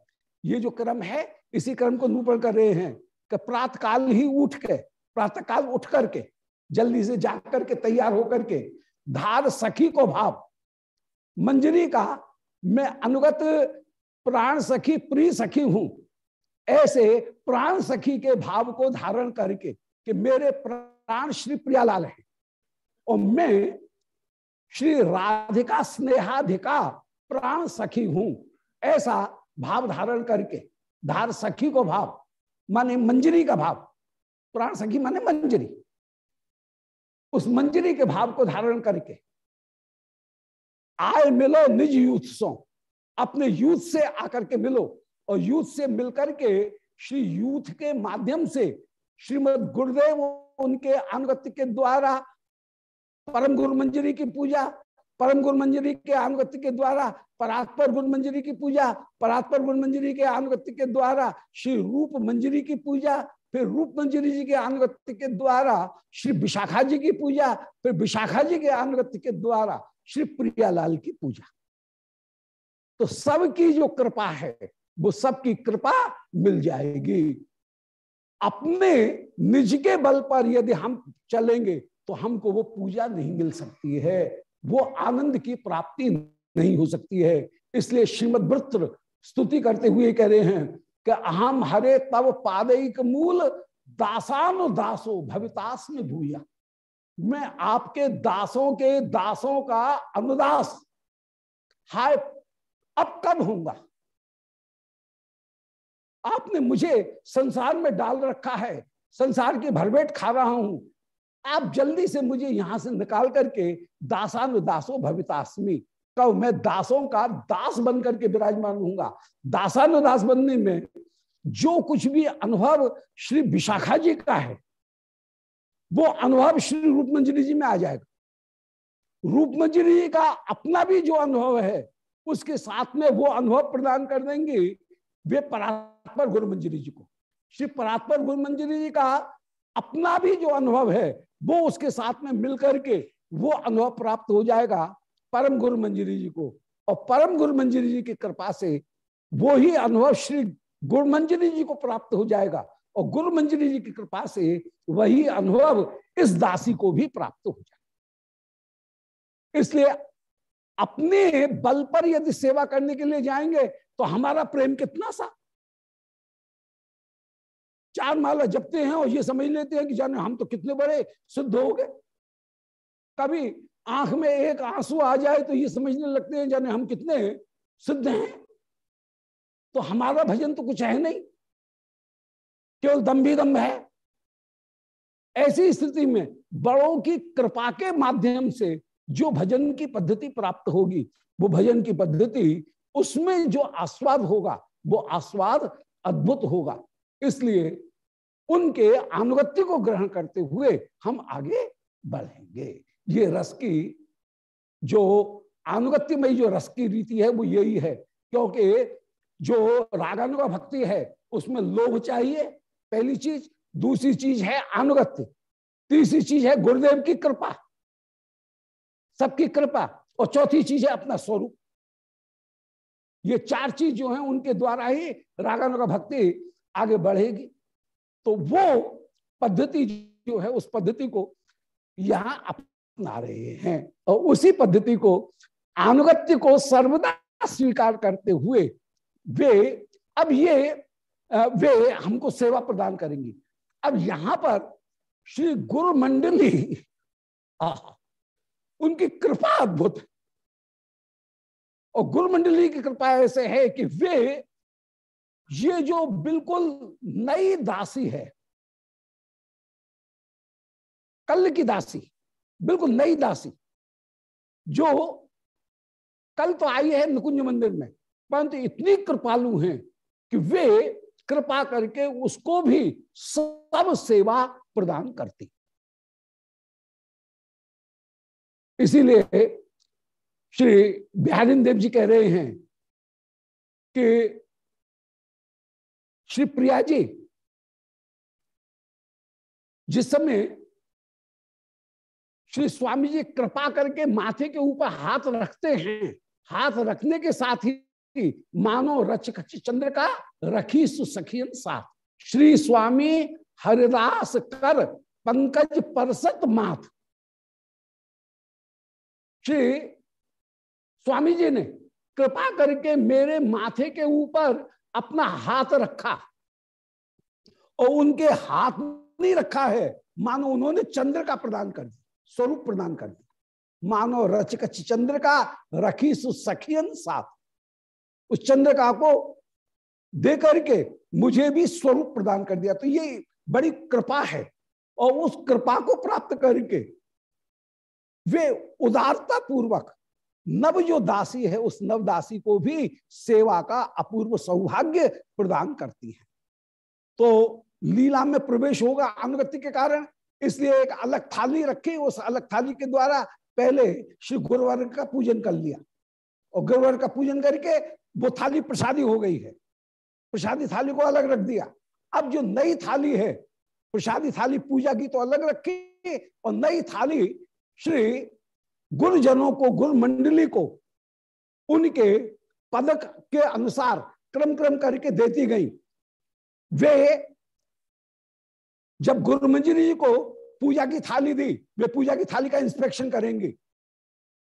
ये जो क्रम है, इसी क्रम को निरूपण कर रहे हैं कि प्रातः काल ही उठ के प्रातः काल उठ करके, जल्दी से जा करके, तैयार होकर के, धार सखी को भाव। मंजरी का मैं अनुगत प्राण सखी, प्रिय सखी हूँ। ऐसे प्राण सखी के भाव को धारण करके कि मेरे प्राण श्री प्रियालाल है। और मैं श्री राधिका स्नेहाधिका प्राण सखी हूँ। ऐसा भाव धारण करके, धार सखी को भाव, माने मंजरी का भाव। प्राण सखी माने मंजरी। उस मंजरी के भाव को धारण करके आए मिलो निज यूथ सो। अपने यूथ से आकर के मिलो। और यूथ से मिलकर के श्री यूथ के माध्यम से श्रीमद गुरुदेव उनके अनुगत्य के द्वारा, परम गुरु मंजरी की पूजा, परम गुरु मंजरी के अनुगत्य के द्वारा, परात्पर गुरु मंजरी की पूजा, परात्पर गुरु मंजरी के अनुगत्य के द्वारा, श्री रूप मंजरी की पूजा, फिर रूप मंजरी जी के अनुगत्य के द्वारा, श्री विशाखा जी की पूजा, फिर विशाखा जी के अनुगत्य के द्वारा, श्री प्रियालाल की पूजा। तो सबकी जो कृपा है, वो सबकी कृपा मिल जाएगी। अपने निज के बल पर यदि हम चलेंगे तो हमको वो पूजा नहीं मिल सकती है, वो आनंद की प्राप्ति नहीं हो सकती है। इसलिए श्रीमद वृत्र स्तुति करते हुए कह रहे हैं कि अहम हरे तब पादिक मूल दासानु दासो भवितास में भूया। मैं आपके दासों के दासों का अनुदास। हाय, अब कब होऊँगा? आपने मुझे संसार में डाल रखा है, संसार की भरभेट खा रहा हूँ। आप जल्दी से मुझे यहाँ से निकाल करके दासानु दासो भवितास्मी। कब मैं दासों का दास बन करके विराजमान हूँगा दासानुदास बनने में जो कुछ भी अनुभव श्री विशाखा जी का है, वो अनुभव श्री रूपमंजरी जी में आ जाएगा। रूपमंजरी जी का अपना भी जो अनुभव है, उसके साथ में वो अनुभव प्रदान कर देंगे। वे परात्पर गुरु मंजरी जी को। श्री परात्पर गुरु मंजरी जी का अपना भी जो अनुभव है, वो उसके साथ में मिलकर के वो अनुभव प्राप्त हो जाएगा परम गुरु मंजरी जी को। और परम गुरु मंजरी जी की कृपा से वो ही अनुभव श्री गुरु मंजरी जी को प्राप्त हो जाएगा और गुरु मंजरी जी की कृपा से वही अनुभव इस दासी को भी प्राप्त हो जाएगा। इसलिए अपने बल पर यदि सेवा करने के लिए जाएँगे तो हमारा प्रेम कितना सा? चार माला जपते हैं और ये समझ लेते हैं कि जाने हम तो कितने बड़े सिद्ध हो गए। कभी आँख में एक आँसू आ जाए तो ये समझने लगते हैं जाने हम कितने सिद्ध हैं। तो हमारा भजन तो कुछ है नहीं, केवल दम्भी दम्भ है। ऐसी स्थिति में बड़ों की कृपा के माध्यम से जो भजन की पद्धति प्राप्त होगी, वो भजन की पद्धति उसमें जो आस्वाद होगा, वो आस्वाद अद्भुत होगा। इसलिए उनके अनुगत्य को ग्रहण करते हुए हम आगे बढ़ेंगे। ये रस की जो अनुगत्यमयी जो रस की रीति है, वो यही है। क्योंकि जो रागानुगा भक्ति है, उसमें लोभ चाहिए, पहली चीज़। दूसरी चीज़ है अनुगत्य। तीसरी चीज़ है गुरुदेव की कृपा। सबकी कृपा। और चौथी चीज़ है अपना स्वरूप। ये चार चीज़ जो है उनके द्वारा ही रागानुगा भक्ति आगे बढ़ेगी। तो वो पद्धति जो है, उस पद्धति को यहाँ अपना रहे हैं और उसी पद्धति को अनुगत्य को सर्वदा स्वीकार करते हुए वे अब ये वे हमको सेवा प्रदान करेंगी। अब यहाँ पर श्री गुरु मंडली उनकी कृपा अद्भुत और गुरु मंडली की कृपा ऐसे है कि वे ये जो बिल्कुल नई दासी है कल की दासी, बिल्कुल नई दासी, जो कल तो आई है निकुंज मंदिर में, परंतु इतनी कृपालु हैं कि वे कृपा करके उसको भी सब सेवा प्रदान करती। इसीलिए श्री बिहारी देव जी कह रहे हैं कि श्री प्रिया जी, जिस समय श्री स्वामी जी कृपा करके माथे के ऊपर हाथ रखते हैं, हाथ रखने के साथ ही मानो रच चंद्र का रखी सुसखियन साथ। श्री स्वामी, हरिदास कर पंकज परसत माथ। श्री स्वामी जी ने कृपा करके मेरे माथे के ऊपर अपना हाथ रखा और उनके हाथ नहीं रखा है। मानो उन्होंने चंद्र का प्रदान कर दिया, स्वरूप प्रदान कर दिया। मानो रचक चंद्र का रखी सुसखियन साथ। उस चंद्रका को दे करके मुझे भी स्वरूप प्रदान कर दिया। तो ये बड़ी कृपा है और उस कृपा को प्राप्त करके वे उदारता पूर्वक नव जो दासी है, उस नव दासी को भी सेवा का अपूर्व सौभाग्य प्रदान करती है। तो लीला में प्रवेश होगा अनुगति के कारण, इसलिए एक अलग थाली रखी, उस अलग थाली के द्वारा पहले श्री गुरुवर का पूजन कर लिया। और गुरुवर का पूजन करके वो थाली प्रसादी हो गई है। प्रसादी थाली को अलग रख दिया। अब जो नई थाली है, प्रसादी थाली पूजा की तो अलग रखी, और नई थाली श्री गुरुजनों को गुरु मंडली को, उनके पदक के अनुसार क्रम क्रम करके देती गई। वे जब गुरु मंजरी जी को पूजा की थाली दी, वे पूजा की थाली का इंस्पेक्शन करेंगे।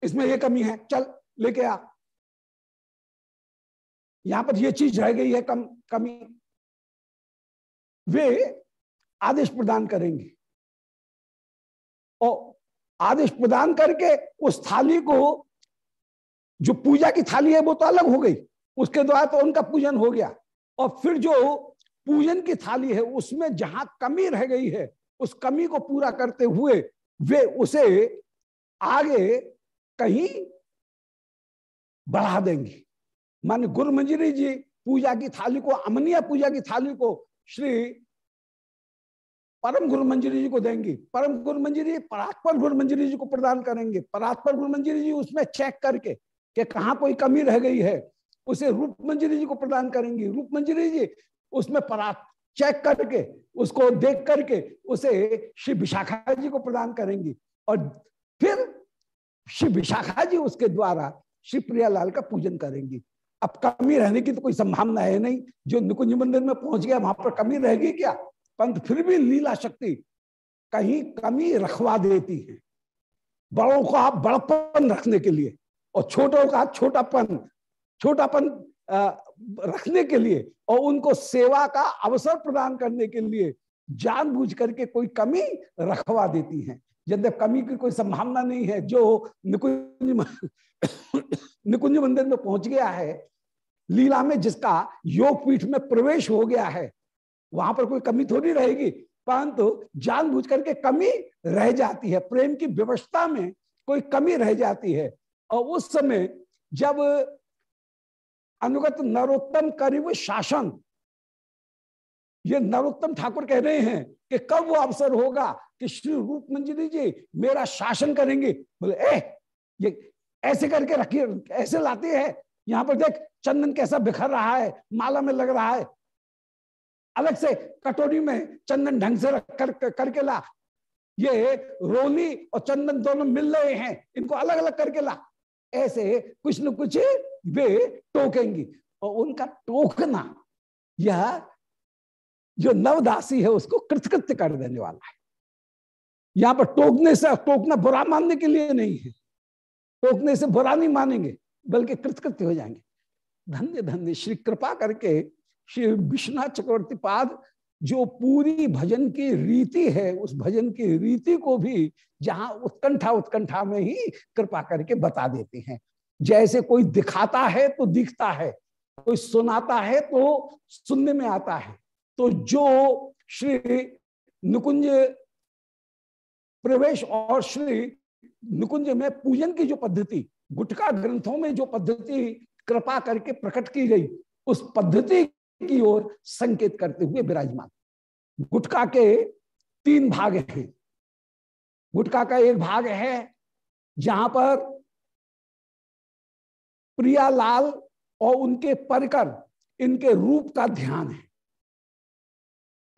इसमें ये कमी है, चल, लेके आ। यहाँ पर ये चीज़ रह गई है, कम, कमी। वे आदेश प्रदान करेंगे। और आदेश प्रदान करके उस थाली को, जो पूजा की थाली है वो तो अलग हो गई। उसके द्वारा तो उनका पूजन हो गया। और फिर जो पूजन की थाली है, उसमें जहाँ कमी रह गई है, उस कमी को पूरा करते हुए वे उसे आगे कहीं बढ़ा देंगे। मान गुरु मंजरी जी, पूजा की थाली को, अमनिया पूजा की थाली को श्री परम गुरु मंजरी जी को देंगी। परम गुरु मंजरी परात्पर गुरु मंजरी जी को प्रदान करेंगे। परात्पर गुरु मंजरी जी उसमें चेक करके कि कहा कोई कमी रह गई है, उसे रूप मंजरी जी को प्रदान करेंगी। रूप मंजरी जी उसमें परात, चेक करके, उसको देख करके उसे श्री विशाखा जी को प्रदान करेंगी। और फिर श्री विशाखा जी उसके द्वारा श्री प्रियालाल का पूजन करेंगी। अब कमी रहने की तो कोई संभावना है नहीं। जो निकुंज मंदिर में पहुँच गया, वहाँ पर कमी रहेगी क्या? परंतु फिर भी लीला शक्ति कहीं कमी रखवा देती है। बड़ों को बड़पन रखने के लिए और छोटों का छोटापन छोटापन रखने के लिए और उनको सेवा का अवसर प्रदान करने के लिए जानबूझ करके कोई कमी रखवा देती है। यद्यप कमी की कोई संभावना नहीं है, जो निकुंज निकुंज मंदिर में पहुँच गया है, लीला में जिसका योग पीठ में प्रवेश हो गया है वहाँ पर कोई कमी थोड़ी रहेगी, परंतु जानबूझ करके कमी रह जाती है, प्रेम की व्यवस्था में कोई कमी रह जाती है। और उस समय जब अनुगत नरोत्तम करीब शासन, ये नरोत्तम ठाकुर कह रहे हैं कि कब वो अवसर होगा कि श्री रूप मंजरी जी मेरा शासन करेंगे? बोले, ए, ये ऐसे करके रखिए, ऐसे लाते हैं। यहाँ पर देख, चंदन कैसा बिखर रहा है, माला में लग रहा है अलग से कटोरी में चंदन ढंग से रख कर, करके ला। ये रोली और चंदन दोनों मिल रहे हैं इनको अलग अलग करके ला। ऐसे कुछ न कुछ वे टोकेंगी। और उनका टोकना यह जो नवदासी है उसको कृतकृत्य कर देने वाला है। यहाँ पर टोकने से टोकना बुरा मानने के लिए नहीं है। टोकने से बुरा नहीं मानेंगे बल्कि कृतकृत्य हो जाएँगे। धन्य धन्य श्री कृपा करके श्री विश्वनाथ चक्रवर्ती पाद, जो पूरी भजन की रीति है, उस भजन की रीति को भी जहाँ उत्कंठा उत्कंठा में ही कृपा करके बता देते हैं। जैसे कोई दिखाता है तो दिखता है। कोई सुनाता है तो सुनने में आता है। तो जो श्री निकुंज प्रवेश और श्री निकुंज में पूजन की जो पद्धति, गुटका ग्रंथों में जो पद्धति कृपा करके प्रकट की गई, उस पद्धति की ओर संकेत करते हुए विराजमान। गुटका के तीन भाग हैं। गुटका का एक भाग है जहाँ पर प्रियालाल और उनके परिकर, इनके रूप का ध्यान है।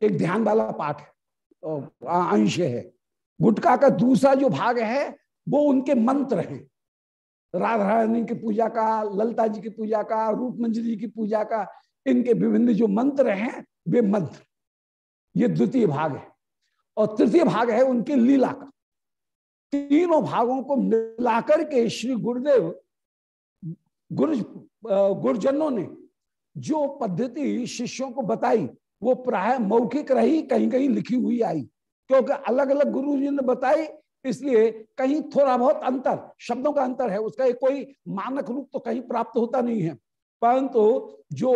एक ध्यान वाला पाठ है अंश है। गुटका का दूसरा जो भाग है, वो उनके मंत्र है। राधा रानी की पूजा का, ललता जी की पूजा का रूप मंजरी की पूजा का इनके विभिन्न जो मंत्र हैं, वे मंत्र। ये द्वितीय भाग है। और तृतीय भाग है उनकी लीला का। तीनों भागों को मिलाकर के श्री गुरुदेव, गुरु गुरुजनों ने जो पद्धति शिष्यों को बताई, वो प्राय मौखिक रही कहीं कहीं लिखी हुई आई। क्योंकि अलग अलग गुरु जी ने बताई, इसलिए कहीं थोड़ा बहुत अंतर, शब्दों का अंतर है, उसका एक कोई मानक रूप तो कहीं प्राप्त होता नहीं है। परंतु जो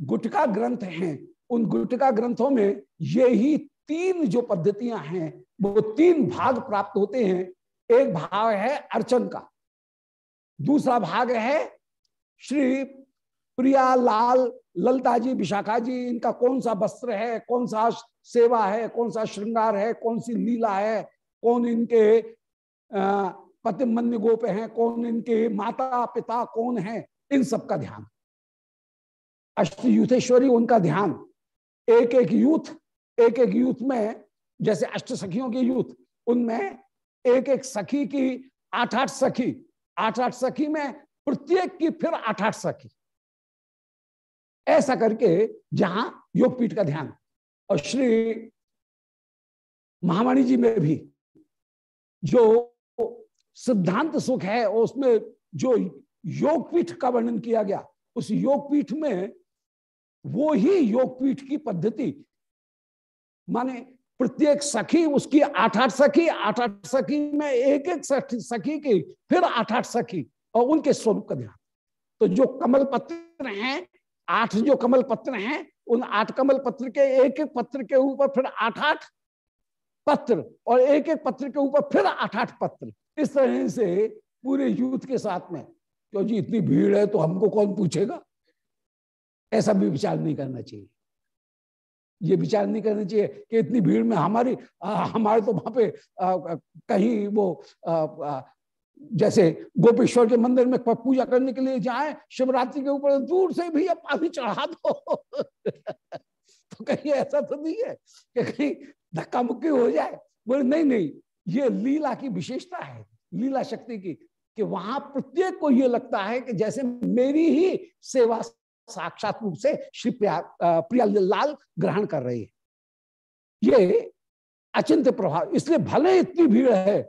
गुटका ग्रंथ हैं, उन गुटका ग्रंथों में ये ही तीन जो पद्धतियाँ हैं, वो तीन भाग प्राप्त होते हैं। एक भाग है अर्चन का, दूसरा भाग है श्री प्रिया लाल ललता जी विशाखा जी इनका कौन सा वस्त्र है, कौन सा सेवा है, कौन सा श्रृंगार है, कौन सी लीला है, कौन इनके पति मन गोप हैं, कौन इनके माता पिता कौन है इन सब का ध्यान। अष्ट यूथेश्वरी उनका ध्यान। एक एक यूथ एक एक यूथ में, जैसे अष्ट सखियों के यूथ, उनमें एक एक सखी की आठ आठ सखी आठ आठ सखी में प्रत्येक की फिर आठ आठ सखी। ऐसा करके जहाँ योगपीठ का ध्यान। और श्री महावाणी जी में भी जो सिद्धांत सुख है, उसमें जो योगपीठ का वर्णन किया गया। उस योगपीठ में वो ही योगपीठ की पद्धति, माने प्रत्येक सखी, उसकी आठ आठ सखी आठ आठ सखी में एक एक सखी की, फिर आठ आठ सखी और उनके स्वरूप का ध्यान। तो जो कमल पत्र हैं, आठ जो कमल पत्र हैं, उन आठ कमल पत्र के एक एक पत्र के ऊपर फिर आठ आठ पत्र और एक एक पत्र के ऊपर फिर आठ आठ पत्र। इस तरह से पूरे यूथ के साथ में क्यों जी इतनी भीड़ है तो हमको कौन पूछेगा? ऐसा भी विचार नहीं करना चाहिए। ये विचार नहीं करना चाहिए कि इतनी भीड़ में हमारी आ, हमारे तो वहाँ पे आ, कहीं वो आ, आ, जैसे गोपेश्वर के मंदिर में पूजा करने के लिए जाए शिवरात्रि के ऊपर दूर से भी अब पानी चढ़ा दो। तो कहीं ऐसा तो नहीं है कि कहीं धक्का मुक्की हो जाए। बोले नहीं नहीं ये लीला की विशेषता है लीला शक्ति की। कि वहाँ प्रत्येक को यह लगता है कि जैसे मेरी ही सेवा साक्षात रूप से श्री प्रिया लाल ग्रहण कर रहे हैं। ये अचिंत प्रभाव, इसलिए भले इतनी भीड़ है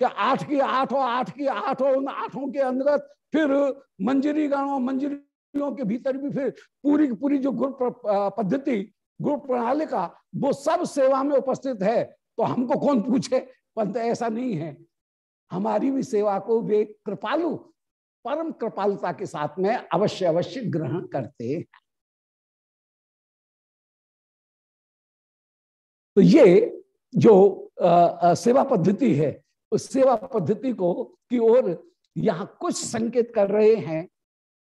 कि आठ की आठों, आठ की आठों, उन आठों के अंतर्गत फिर मंजरी गणों मंजरियों के भीतर भी फिर पूरी की पूरी जो गुरु पद्धति गुरु प्रणाली का, वो सब सेवा में उपस्थित है तो हमको कौन पूछे? परंतु ऐसा नहीं है। हमारी भी सेवा को वे कृपालु परम कृपालुता के साथ में अवश्य अवश्य ग्रहण करते तो ये जो आ, आ, सेवा पद्धति है उस सेवा पद्धति को की ओर यहाँ कुछ संकेत कर रहे हैं।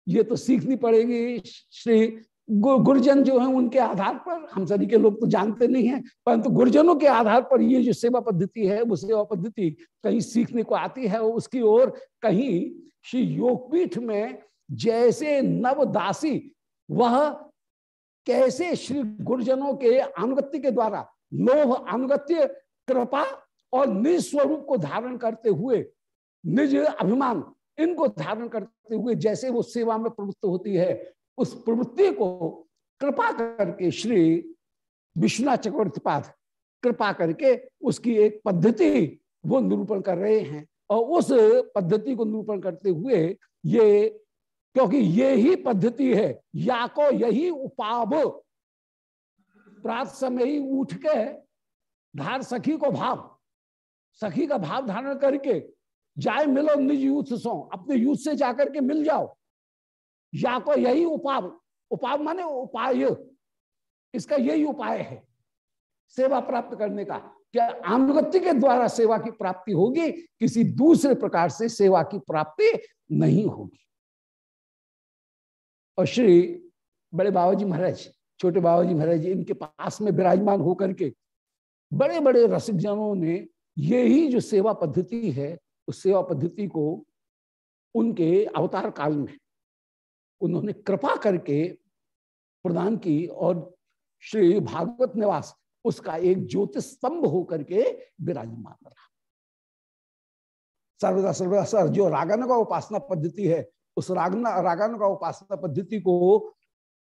ये तो सीखनी पड़ेगी श्री गुरुजन जो है, उनके आधार पर हम सभी के लोग तो जानते नहीं हैं, परंतु तो गुरुजनों के आधार पर ये जो सेवा पद्धति है, वो सेवा पद्धति कहीं सीखने को आती है उसकी ओर कहीं श्री योगपीठ में जैसे नवदासी, वह कैसे श्री गुरुजनों के अनुगत्य के द्वारा लोभ, अनुगत्य, कृपा और निज स्वरूप को धारण करते हुए, निज अभिमान इनको धारण करते हुए जैसे वो सेवा में प्रवृत्त होती है उस प्रवृत्ति को कृपा करके श्री विश्वनाथ चक्रवर्ती पाद कृपा करके उसकी एक पद्धति वो निरूपण कर रहे हैं। और उस पद्धति को निरूपण करते हुए ये, क्योंकि ये ही पद्धति है या को यही उपाव प्रात समय ही उठ के धार सखी को भाव, सखी का भाव धारण करके जाए मिलो निज यूथ सो, अपने यूथ से जाकर के मिल जाओ। या को यही उपाव उपाव माने उपाय। इसका यही उपाय है सेवा प्राप्त करने का। क्या अनुगत्य के द्वारा सेवा की प्राप्ति होगी? किसी दूसरे प्रकार से सेवा की प्राप्ति नहीं होगी। और श्री बड़े बाबा जी महाराज, छोटे बाबा जी महाराज इनके पास में विराजमान होकर के बड़े बड़े रसिक जनों ने यही जो सेवा पद्धति है, उस सेवा पद्धति को उनके अवतार काल में उन्होंने कृपा करके प्रदान की और श्री भागवत निवास, उसका एक ज्योतिष स्तंभ होकर के विराजमान रहा। सर्वदा सर्वदा, सर, जो रागन का उपासना पद्धति है, उस रागना, रागन का उपासना पद्धति को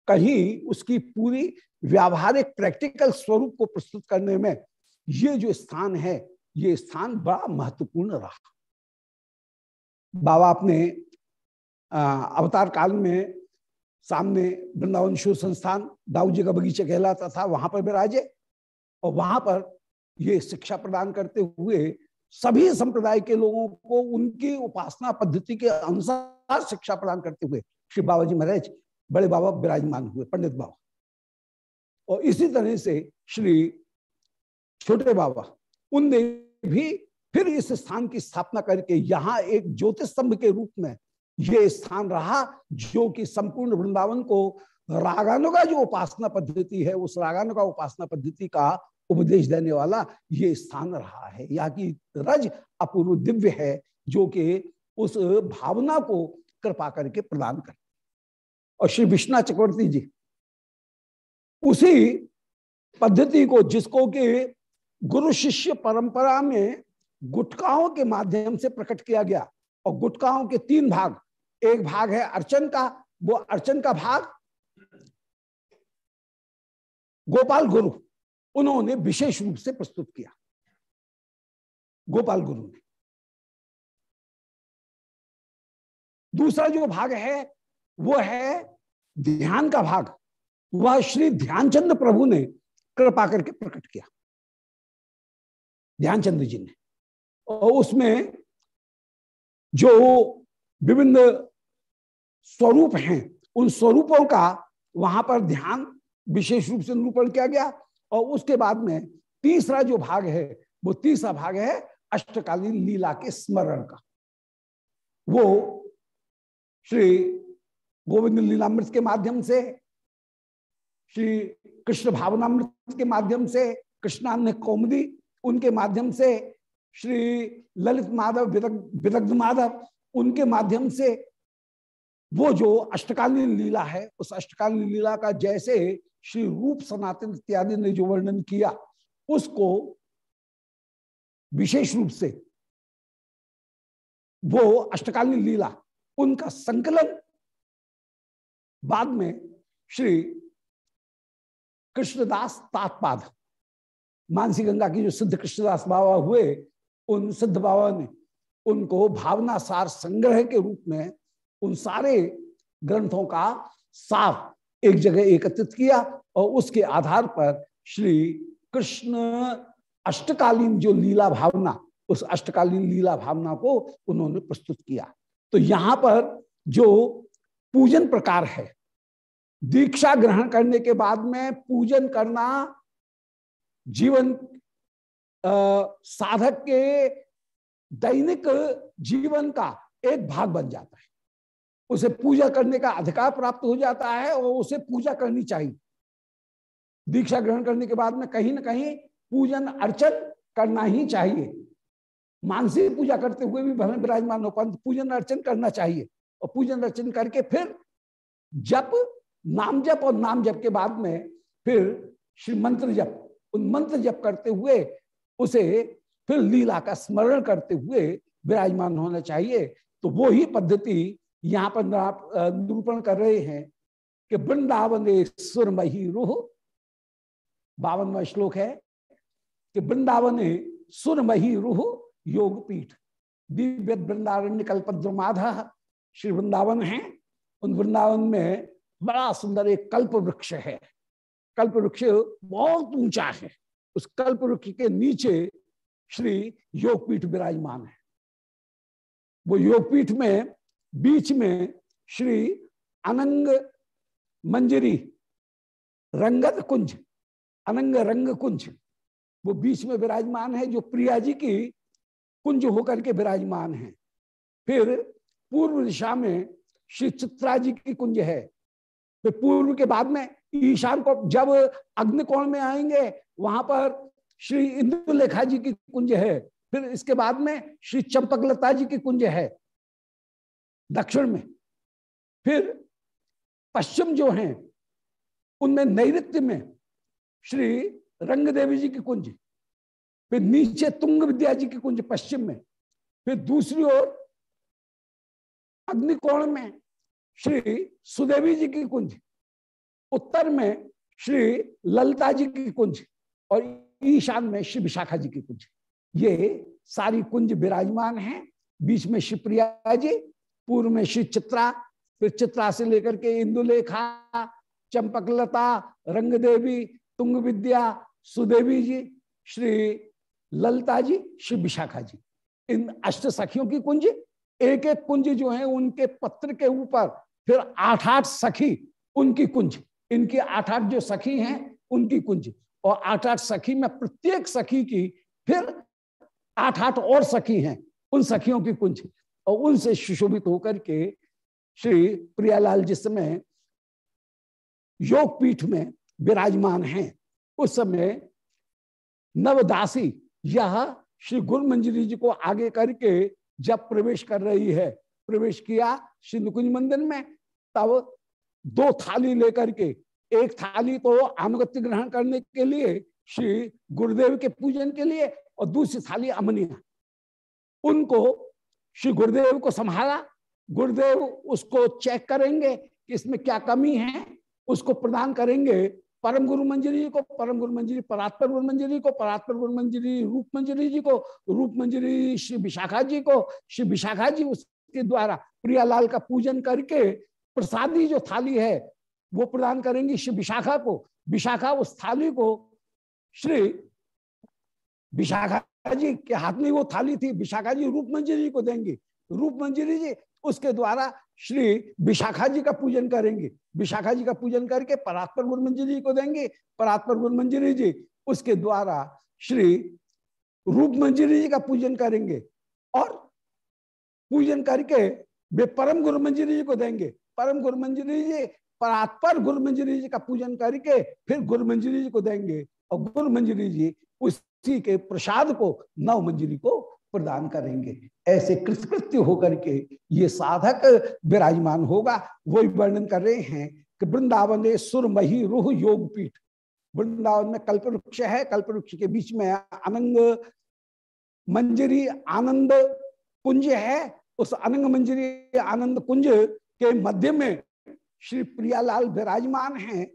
कहीं उसकी पूरी व्यावहारिक प्रैक्टिकल स्वरूप को प्रस्तुत करने में ये जो स्थान है, ये स्थान बड़ा महत्वपूर्ण रहा। बाबा अपने अवतार काल में सामने वृंदावन शिव संस्थान, दाऊ जी का बगीचा कहलाता था, वहाँ पर विराजे। और वहाँ पर ये शिक्षा प्रदान करते हुए सभी संप्रदाय के लोगों को उनकी उपासना पद्धति के अनुसार शिक्षा प्रदान करते हुए श्री बाबा जी महाराज बड़े बाबा विराजमान हुए, पंडित बाबा। और इसी तरह से श्री छोटे बाबा, उनने भी फिर इस स्थान की स्थापना करके यहाँ एक ज्योतिष स्तंभ के रूप में ये स्थान रहा जो कि संपूर्ण वृंदावन को रागानु का जो उपासना पद्धति है, उस रागानु का उपासना पद्धति का उपदेश देने वाला ये स्थान रहा है। यहाँ की रज अपूर्व दिव्य है जो कि उस भावना को कृपा करके प्रदान कर और श्री विश्वनाथ चक्रवर्ती जी, उसी पद्धति को जिसको कि गुरु शिष्य परंपरा में गुटकाओं के माध्यम से प्रकट किया गया और गुटकाओं के तीन भाग एक भाग है अर्चन का, वो अर्चन का भाग गोपाल गुरु, उन्होंने विशेष रूप से प्रस्तुत किया। गोपाल गुरु ने। दूसरा जो भाग है, वो है ध्यान का भाग। वह श्री ध्यानचंद प्रभु ने कृपा करके प्रकट किया। ध्यानचंद जी ने। और उसमें जो विभिन्न स्वरूप हैं। उन स्वरूपों का वहाँ पर ध्यान विशेष रूप से निरूपण किया गया और उसके बाद में तीसरा जो भाग है, वो तीसरा भाग है अष्टकालीन लीला के स्मरण का। वो श्री गोविंद लीलामृत के माध्यम से, श्री कृष्ण भावनामृत के माध्यम से, कृष्णान्य कौमदी उनके माध्यम से, श्री ललित माधव विदग्ध माधव उनके माध्यम से वो जो अष्टकालीन लीला है, उस अष्टकालीन लीला का जैसे श्री रूप सनातन इत्यादि ने जो वर्णन किया, उसको विशेष रूप से वो अष्टकालीन लीला, उनका संकलन बाद में श्री कृष्णदास तात्पाद, मानसी गंगा की जो सिद्ध कृष्णदास बाबा हुए, उन सिद्ध बाबा ने उनको भावना सार संग्रह के रूप में उन सारे ग्रंथों का सार एक जगह एकत्रित किया और उसके आधार पर श्री कृष्ण अष्टकालीन जो लीला भावना उस अष्टकालीन लीला भावना को उन्होंने प्रस्तुत किया। तो यहाँ पर जो पूजन प्रकार है दीक्षा ग्रहण करने के बाद में पूजन करना जीवन आ, साधक के दैनिक जीवन का एक भाग बन जाता है। उसे पूजा करने का अधिकार प्राप्त हो जाता है और उसे पूजा करनी चाहिए। दीक्षा ग्रहण करने के बाद में कहीं ना कहीं पूजन अर्चन करना ही चाहिए। मानसिक पूजा करते हुए भी भवन विराजमान हो पूजन अर्चन करना चाहिए और पूजन अर्चन करके फिर जप, नाम जप और नाम जप के बाद में फिर श्री मंत्र जप। उन मंत्र जप करते हुए उसे फिर लीला का स्मरण करते हुए विराजमान होना चाहिए। तो वो ही पद्धति यहाँ पर निरूपण कर रहे हैं कि वृंदावन सुरमही रूह, बावनवा श्लोक है कि वृंदावन सुरमही रूह योग पीठ दिव्य वृंदारण्य कल्पद्रमाधा श्री वृंदावन है। उन वृंदावन में बड़ा सुंदर एक कल्प वृक्ष है। कल्प वृक्ष बहुत ऊँचा है। उस कल्प वृक्ष के नीचे श्री योगपीठ विराजमान है। वो योगपीठ में बीच में श्री अनंग मंजरी रंगत कुंज, अनंग रंग कुंज, वो बीच में विराजमान है, जो प्रिया जी की कुंज होकर के विराजमान है। फिर पूर्व दिशा में श्री चित्रा जी की कुंज है। फिर पूर्व के बाद में ईशान को जब अग्निकोण में आएँगे, वहाँ पर श्री इंदुलेखा जी की कुंज है। फिर इसके बाद में श्री चंपकलता जी की कुंज है। दक्षिण में। फिर पश्चिम जो है, उनमें नैत्य में श्री रंगदेवी जी की कुंज, फिर नीचे तुंग विद्या जी की कुंज पश्चिम में, फिर दूसरी ओर अग्निकोण में श्री सुदेवी जी की कुंज, उत्तर में श्री ललिता जी की कुंज और ईशान में श्री विशाखा जी की कुंज। ये सारी कुंज विराजमान है, बीच में शिवप्रिया जी पूर्व में श्री चित्रा, फिर चित्रा से लेकर के इंदुलेखा, चंपकलता रंग देवी तुंग विद्या सुदेवी जी, श्री ललता जी, श्री विशाखा जी। इन अष्ट सखियों की कुंज एक एक कुंज जो है, उनके पत्र के ऊपर फिर आठ आठ सखी उनकी कुंज। इनकी आठ आठ जो सखी हैं, उनकी कुंज। और आठ आठ सखी में प्रत्येक सखी की फिर आठ आठ और सखी हैं, उन सखियों की कुंज। और उनसे सुशोभित होकर के श्री प्रियालाल जिस समय योग पीठ में विराजमान हैं, उस समय नवदासी यह श्री गुरु मंजरी जी को आगे करके जब प्रवेश कर रही है, प्रवेश किया श्री नुकुंज मंदिर में, तब दो थाली लेकर के, एक थाली तो अनुगत्य ग्रहण करने के लिए, श्री गुरुदेव के पूजन के लिए, और दूसरी थाली अमनिया। उनको श्री गुरुदेव को संभाला। गुरुदेव उसको चेक करेंगे कि इसमें क्या कमी है। उसको प्रदान करेंगे परम गुरु मंजरी जी को, परम गुरु मंजरी, परात्पर गुरु मंजरी को, परात्पर गुरु मंजरी, रूप मंजरी जी को, रूप मंजरी श्री विशाखा जी को। श्री विशाखा जी उसके द्वारा प्रियालाल का पूजन करके प्रसादी जो थाली है, वो प्रदान करेंगी श्री विशाखा को। विशाखा उस थाली को श्री विशाखा जी के हाथ में वो थाली थी विशाखा जी रूप मंजरी जी को देंगे। रूप मंजरी जी, उसके द्वारा श्री विशाखा जी का पूजन करेंगे। विशाखा जी का पूजन करके परात्पर गुरु मंजरी जी को देंगे। परात्पर गुरु मंजरी जी, उसके द्वारा श्री रूप मंजरी जी का पूजन करेंगे। और पूजन करके वे परम गुरु मंजरी जी को देंगे। परम गुरु मंजरी जी, परात्पर गुरु मंजरी जी का पूजन करके फिर गुरु मंजरी जी को देंगे। और गुरु मंजरी जी, उसी के प्रसाद को नव मंजरी को प्रदान करेंगे। ऐसे कृतकृत्य होकर के ये साधक विराजमान होगा। वही वर्णन कर रहे हैं कि वृंदावन सुरमही रूह योग पीठ। वृंदावन में कल्प वृक्ष है कल्प वृक्ष के बीच में अनंग मंजरी आनंद कुंज है। उस अनंग मंजरी आनंद कुंज के मध्य में श्री प्रियालाल विराजमान हैं।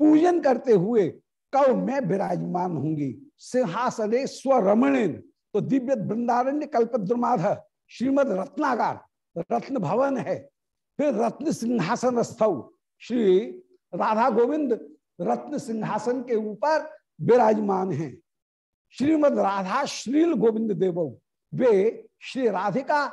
पूजन करते हुए कव मैं विराजमान होंगी। सिंहासने स्वरमणिन। तो दिव्य वृंदारण्य कल्पद्रुमाध, श्रीमद रत्नागार, रत्न भवन है। फिर रत्न सिंहासन स्थव, श्री राधा गोविंद रत्न सिंहासन के ऊपर विराजमान हैं। श्रीमद राधा श्रील गोविंद देव, वे श्री राधिका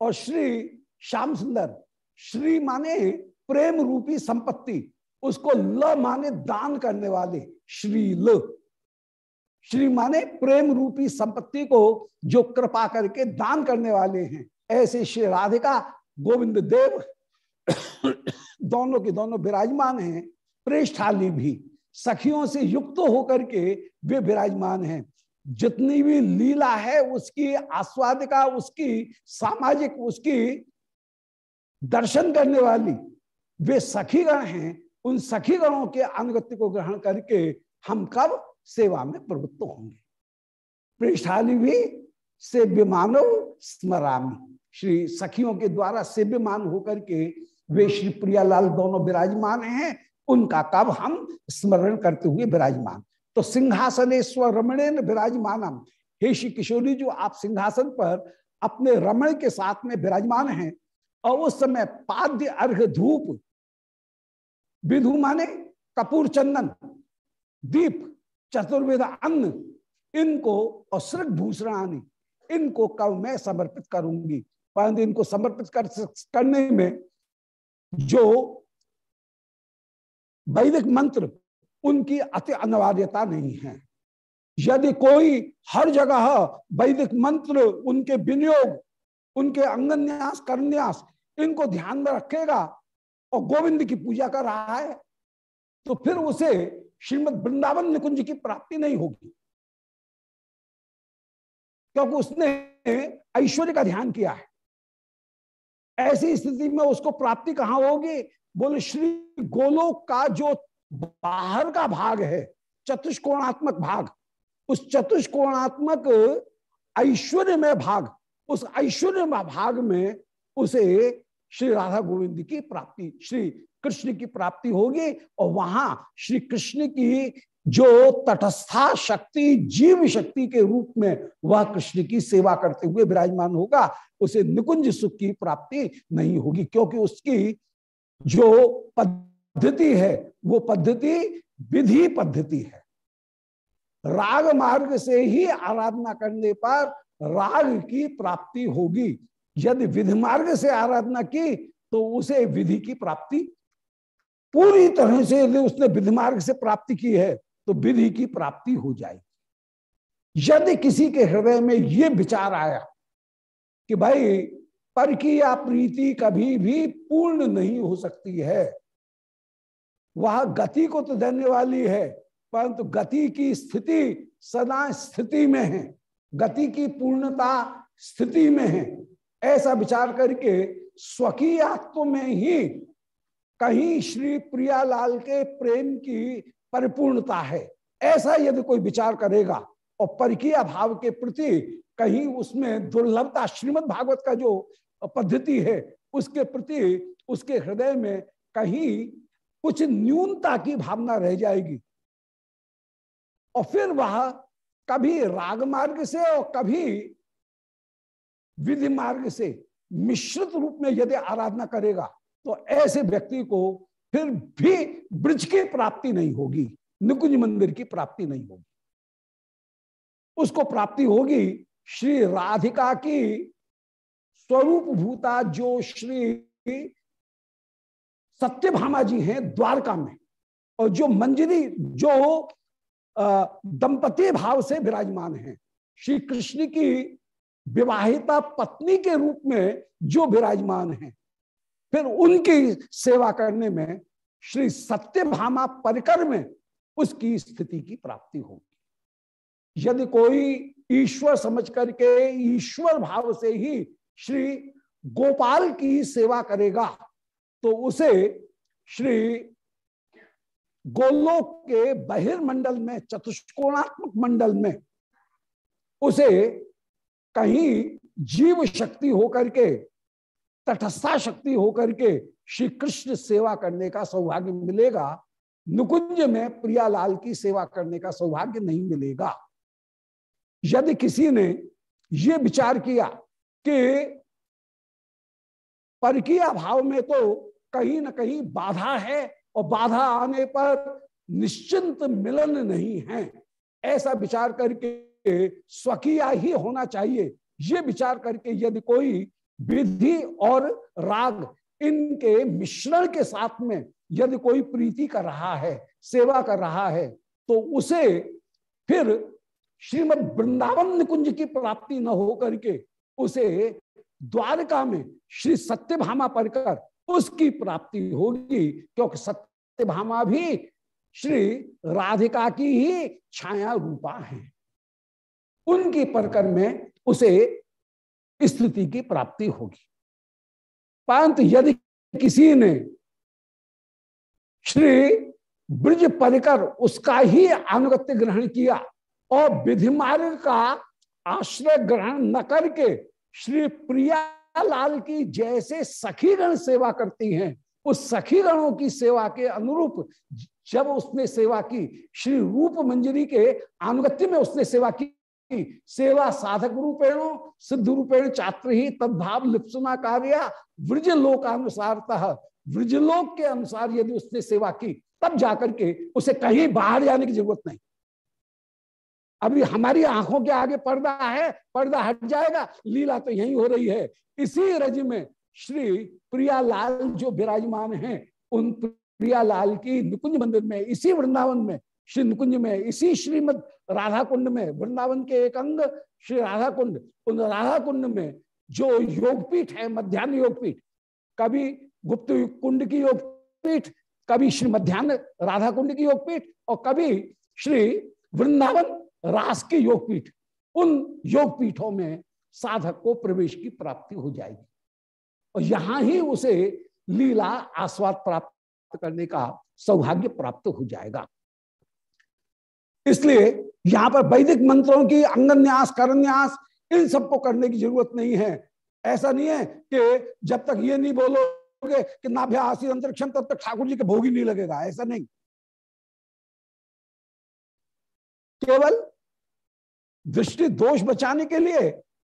और श्री श्याम सुंदर, श्री माने प्रेम रूपी संपत्ति, उसको ल माने दान करने वाले श्री श्री माने प्रेम रूपी संपत्ति को जो कृपा करके दान करने वाले हैं। ऐसे श्री राधिका, गोविंद देव दोनों के दोनों विराजमान हैं, प्रेष्ठाली भी। सखियों से युक्त होकर के वे विराजमान हैं। जितनी भी लीला है, उसकी आस्वादिका, उसकी सामाजिक, उसकी दर्शन करने वाली वे सखीगण हैं। उन सखीगणों के अनुगत्य को ग्रहण करके हम कब सेवा में प्रवृत्त होंगे। पृष्ठाली भी सेव्य मानव स्मरामी। श्री सखियों के द्वारा सेव्यमान होकर के वे श्री प्रियालाल दोनों विराजमान हैं, उनका कब हम स्मरण करते हुए विराजमान। तो सिंहासनेश्वर रमणेन विराजमानम। हे श्री किशोरी जो, आप सिंहासन पर अपने रमण के साथ में विराजमान हैं और उस समय पाद्य अर्घ धूप, विधु माने कपूर चंदन, दीप चतुर्वेद अन्न इनको और श्रृग भूषणानी इनको कब मैं समर्पित करूँगी। परंतु इनको समर्पित कर करने में जो वैदिक मंत्र, उनकी अति अनिवार्यता नहीं है। यदि कोई हर जगह वैदिक मंत्र, उनके विनियोग, उनके अंगन्यास, करन्यास, इनको ध्यान में रखेगा और गोविंद की पूजा कर रहा है तो फिर उसे श्रीमद वृंदावन निकुंज की प्राप्ति नहीं होगी। क्योंकि उसने ऐश्वर्य का ध्यान किया है। ऐसी स्थिति में उसको प्राप्ति कहाँ होगी? बोले, श्री गोलोक का जो बाहर का भाग है, चतुष्कोणात्मक भाग, उस चतुष्कोणात्मक ऐश्वर्य में भाग, उस ऐश्वर्य भाग में उसे श्री राधा गोविंद की प्राप्ति, श्री कृष्ण की प्राप्ति होगी और वहाँ श्री कृष्ण की जो तटस्था शक्ति, जीव शक्ति के रूप में वह कृष्ण की सेवा करते हुए विराजमान होगा, उसे निकुंज सुख की प्राप्ति नहीं होगी, क्योंकि उसकी जो पद्धति है, वो पद्धति विधि पद्धति है। राग मार्ग से ही आराधना करने पर राग की प्राप्ति होगी। यदि विधि मार्ग से आराधना की तो उसे विधि की प्राप्ति पूरी तरह से यदि उसने विधि मार्ग से प्राप्ति की है तो विधि की प्राप्ति हो जाएगी। यदि किसी के हृदय में ये विचार आया कि भाई, पर की या प्रीति कभी भी पूर्ण नहीं हो सकती है, वह गति को तो देने वाली है, परंतु गति की स्थिति सदा स्थिति में है, गति की पूर्णता स्थिति में है, ऐसा विचार करके स्वकीय आत्म में ही कहीं श्री प्रियालाल के प्रेम की परिपूर्णता है। ऐसा यदि कोई विचार करेगा और परकीय भाव के प्रति कहीं उसमें दुर्लभता, श्रीमद भागवत का जो पद्धति है, उसके प्रति उसके हृदय में कहीं कुछ न्यूनता की भावना रह जाएगी। और फिर वह कभी राग मार्ग से और कभी विधि मार्ग से मिश्रित रूप में यदि आराधना करेगा तो ऐसे व्यक्ति को फिर भी ब्रज की प्राप्ति नहीं होगी, निकुंज मंदिर की प्राप्ति नहीं होगी। उसको प्राप्ति होगी श्री राधिका की स्वरूप भूता जो श्री सत्यभामा जी हैं द्वारका में, और जो मंजरी जो दंपति भाव से विराजमान है। श्री कृष्ण की विवाहिता पत्नी के रूप में जो विराजमान है फिर उनकी सेवा करने में श्री सत्यभामा परिकर में उसकी स्थिति की प्राप्ति होगी। यदि कोई ईश्वर समझ करके ईश्वर भाव से ही श्री गोपाल की सेवा करेगा तो उसे श्री गोलोक के बहिर्मंडल में, चतुष्कोणात्मक मंडल में उसे कहीं जीव शक्ति होकर के तटस्था शक्ति होकर के श्री कृष्ण सेवा करने का सौभाग्य मिलेगा। नुकुंज में प्रियालाल की सेवा करने का सौभाग्य नहीं मिलेगा। यदि किसी ने ये विचार किया कि परकीय भाव में तो कहीं ना कहीं बाधा है और बाधा आने पर निश्चिंत मिलन नहीं है, ऐसा विचार करके स्वकीय ही होना चाहिए। ये विचार करके यदि कोई विधि और राग इनके मिश्रण के साथ में यदि कोई प्रीति कर रहा है, सेवा कर रहा है तो उसे फिर श्रीमद वृंदावन निकुंज की प्राप्ति न हो करके उसे द्वारका में श्री सत्यभामा पढ़कर उसकी प्राप्ति होगी, क्योंकि सत्यभामा भी श्री राधिका की ही छाया रूपा है। उनकी परकर में उसे स्थिति की प्राप्ति होगी। परंतु यदि किसी ने श्री ब्रज परिकर उसका ही अनुगत्य ग्रहण किया और विधि मार्ग का आश्रय ग्रहण न करके श्री प्रिया लाल की जैसे सखीगण सेवा करती हैं, उस सखीगणों की सेवा के अनुरूप जब उसने सेवा की, श्री रूप मंजरी के अनुगत्य में उसने सेवा की सेवा साधक रूपेण, सिद्ध रूपेण छात्र ही तद्भाव लिप्सना कार्य व्रज लोकानुसार व्रजलोक के अनुसार यदि उसने सेवा की, तब जाकर के उसे कहीं बाहर जाने की ज़रूरत नहीं। अभी हमारी आँखों के आगे पर्दा है, पर्दा हट जाएगा, लीला तो यही हो रही है। इसी रज में श्री प्रियालाल जो विराजमान हैं, उन प्रियालाल की निकुंज मंदिर में, इसी वृंदावन में श्री निकुंज में, इसी श्रीमद राधा कुंड में, वृंदावन के एक अंग, श्री राधा कुंड उन राधा कुंड में जो योगपीठ है, मध्यान्ह योगपीठ कभी गुप्त कुंड की योगपीठ कभी श्री मध्यान्ह राधा कुंड की योगपीठ और कभी श्री वृंदावन रास की योगपीठ, उन योगपीठों में साधक को प्रवेश की प्राप्ति हो जाएगी। और यहाँ ही उसे लीला आस्वाद प्राप्त करने का सौभाग्य प्राप्त हो जाएगा। इसलिए यहाँ पर वैदिक मंत्रों की अंगन्यास करन्यास इन सबको करने की ज़रूरत नहीं है। ऐसा नहीं है कि जब तक ये नहीं बोलोगे कि नाभ्यासी अंतरिक्षम तब तक ठाकुर जी के भोग ही नहीं लगेगा। ऐसा नहीं। केवल दृष्टि दोष बचाने के लिए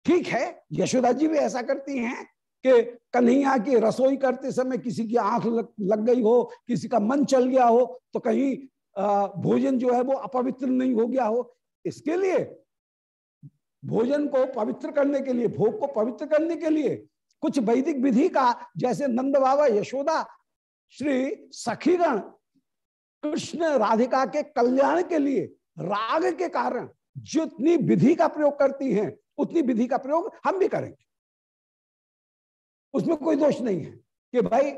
ठीक है यशोदा जी भी ऐसा करती हैं कि कन्हैया की रसोई करते समय किसी की आँख लग, लग गई हो किसी का मन चल गया हो तो कहीं भोजन जो है वो अपवित्र नहीं हो गया हो। इसके लिए भोजन को पवित्र करने के लिए, भोग को पवित्र करने के लिए कुछ वैदिक विधि का, जैसे नंद बाबा यशोदा, श्री सखीगण, कृष्ण राधिका के कल्याण के लिए, राग के कारण जितनी विधि का प्रयोग करती हैं, उतनी विधि का प्रयोग हम भी करेंगे। उसमें कोई दोष नहीं है कि भाई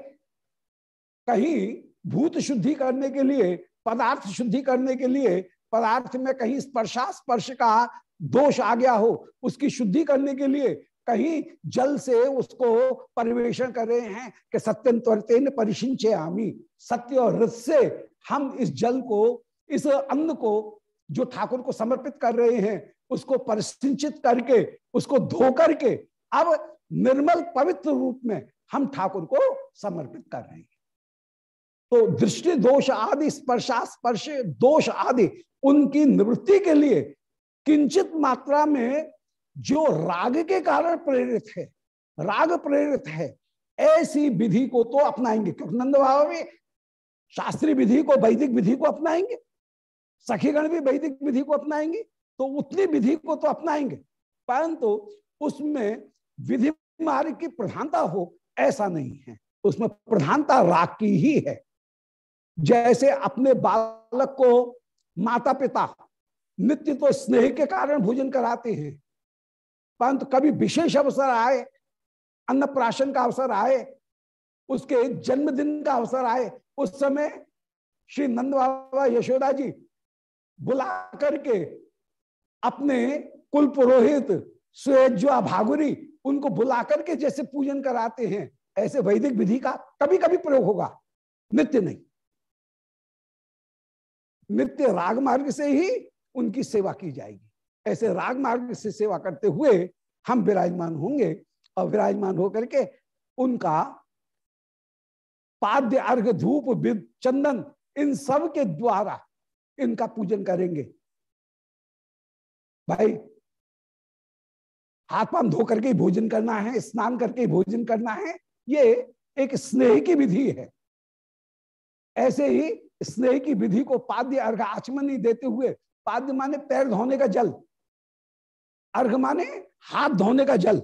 कहीं भूत शुद्धि करने के लिए पदार्थ शुद्धि करने के लिए पदार्थ में कहीं स्पर्शा स्पर्श का दोष आ गया हो, उसकी शुद्धि करने के लिए कहीं जल से उसको परिवेशन कर रहे हैं कि सत्यन त्वरतेन परिशिंचे आमी सत्य और रस से हम इस जल को, इस अन्न को, जो ठाकुर को समर्पित कर रहे हैं, उसको परिसिंचित करके, उसको धो करके, अब निर्मल पवित्र रूप में हम ठाकुर को समर्पित कर रहे हैं। तो दृष्टि, दोष आदि स्पर्शास्पर्श दोष आदि, उनकी निवृत्ति के लिए किंचित मात्रा में जो राग के कारण प्रेरित है, राग प्रेरित है, ऐसी विधि को तो अपनाएँगे। क्योंकि नंद बाबा भी शास्त्रीय विधि को, वैदिक विधि को अपनाएँगे, सखीगण भी वैदिक विधि को अपनाएँगे तो उतनी विधि को तो अपनाएँगे। परंतु उसमें विधि मार्ग की प्रधानता हो, ऐसा नहीं है। उसमें प्रधानता राग की ही है। जैसे अपने बालक को माता पिता नित्य तो स्नेह के कारण भोजन कराते हैं। परंतु कभी विशेष अवसर आए, अन्नप्राशन का अवसर आए, उसके जन्मदिन का अवसर आए, उस समय श्री नंद बाबा यशोदा जी बुला करके अपने कुल पुरोहित सुज्वा भागुरी, उनको बुला करके जैसे पूजन कराते हैं, ऐसे वैदिक विधि का कभी कभी प्रयोग होगा। नित्य नहीं। नित्य राग मार्ग से ही उनकी सेवा की जाएगी। ऐसे राग मार्ग से सेवा करते हुए हम विराजमान होंगे और विराजमान होकर के उनका पाद्य अर्घ, धूप चंदन, इन सब के द्वारा इनका पूजन करेंगे। भाई, हाथ पाम धो करके भोजन करना है, स्नान करके भोजन करना है, ये एक स्नेह की विधि है। ऐसे ही स्नेह की विधि को पाद्य अर्घ आचमनी देते हुए, पाद्य माने पैर धोने का जल, अर्घ माने हाथ धोने का जल,